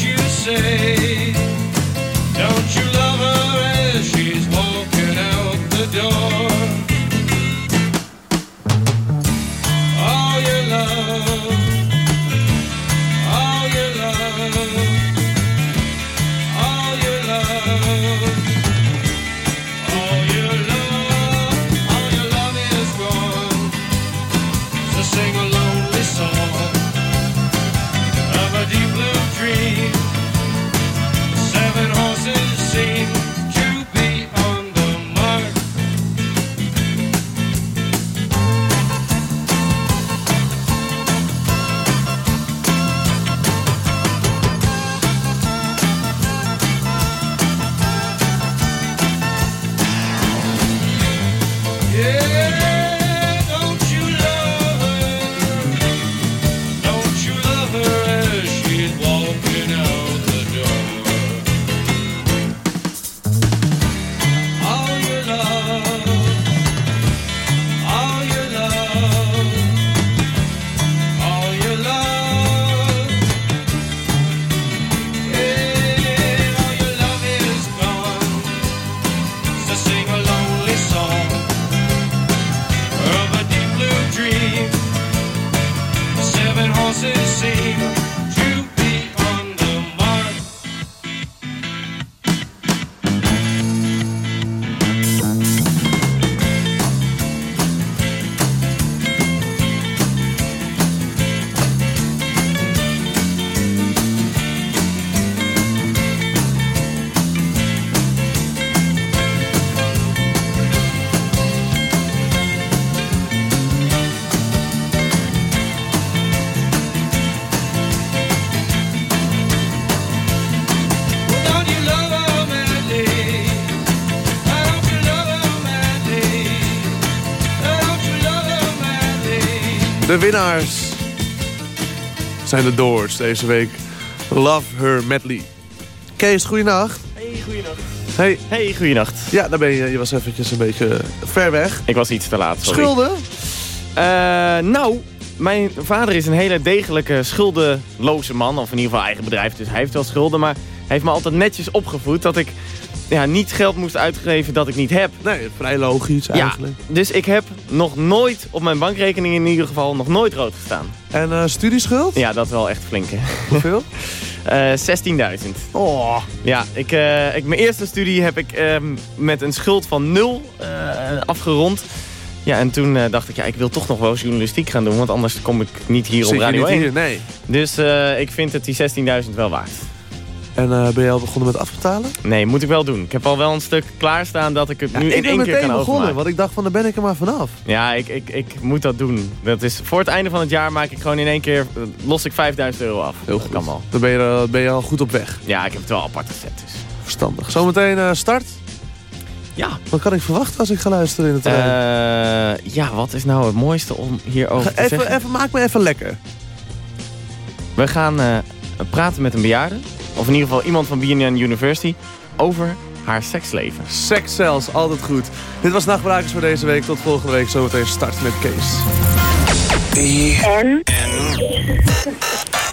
you say. De winnaars zijn de Doors deze week. Love her madly. Kees, goeienacht. Hey, goeienacht. Hey. Hey, goeienacht. Ja, daar ben je. Je was eventjes een beetje ver weg. Ik was iets te laat, sorry. Schulden? Eh, nou, mijn vader is een hele degelijke schuldenloze man. Of in ieder geval eigen bedrijf, dus hij heeft wel schulden. Maar hij heeft me altijd netjes opgevoed dat ik ja, niet geld moest uitgeven dat ik niet heb. Nee, vrij logisch eigenlijk. Ja, dus ik heb nog nooit op mijn bankrekening in ieder geval nog nooit rood gestaan. En eh, studieschuld? Ja, dat wel echt flink. hè. Hoeveel? Eh 16.000. Oh. Ja, ik, eh, ik, mijn eerste studie heb ik ehm, met een schuld van nul eh, afgerond. Ja, en toen eh, dacht ik, ja, ik wil toch nog wel journalistiek gaan doen. Want anders kom ik niet hier Zit op Radio niet 1. hier? Nee. Dus eh, ik vind het die 16.000 wel waard. En eh, ben je al begonnen met afbetalen? Nee, moet ik wel doen. Ik heb al wel een stuk klaarstaan dat ik het Ja, nu ik in ben één keer meteen kan begonnen, overmaken. want ik dacht van, daar ben ik er maar vanaf. Ja, ik, ik, ik moet dat doen. Dat is, voor het einde van het jaar maak ik gewoon in één keer, eh, los ik 5000 euro af. Heel goed. Kan wel. Dan ben je, ben je al goed op weg. Ja, ik heb het wel apart gezet. Dus. Verstandig. Zometeen eh, start. Ja. Wat kan ik verwachten als ik ga luisteren in het? Eh, ja, wat is nou het mooiste om hierover te even, zeggen? even, maak me even lekker. We gaan praten met een bejaarde, of in ieder geval iemand van BNN University, over haar seksleven. Seks zelfs, altijd goed. Dit was Nachtbrakers voor deze week. Tot volgende week. Zometeen start met Kees. En.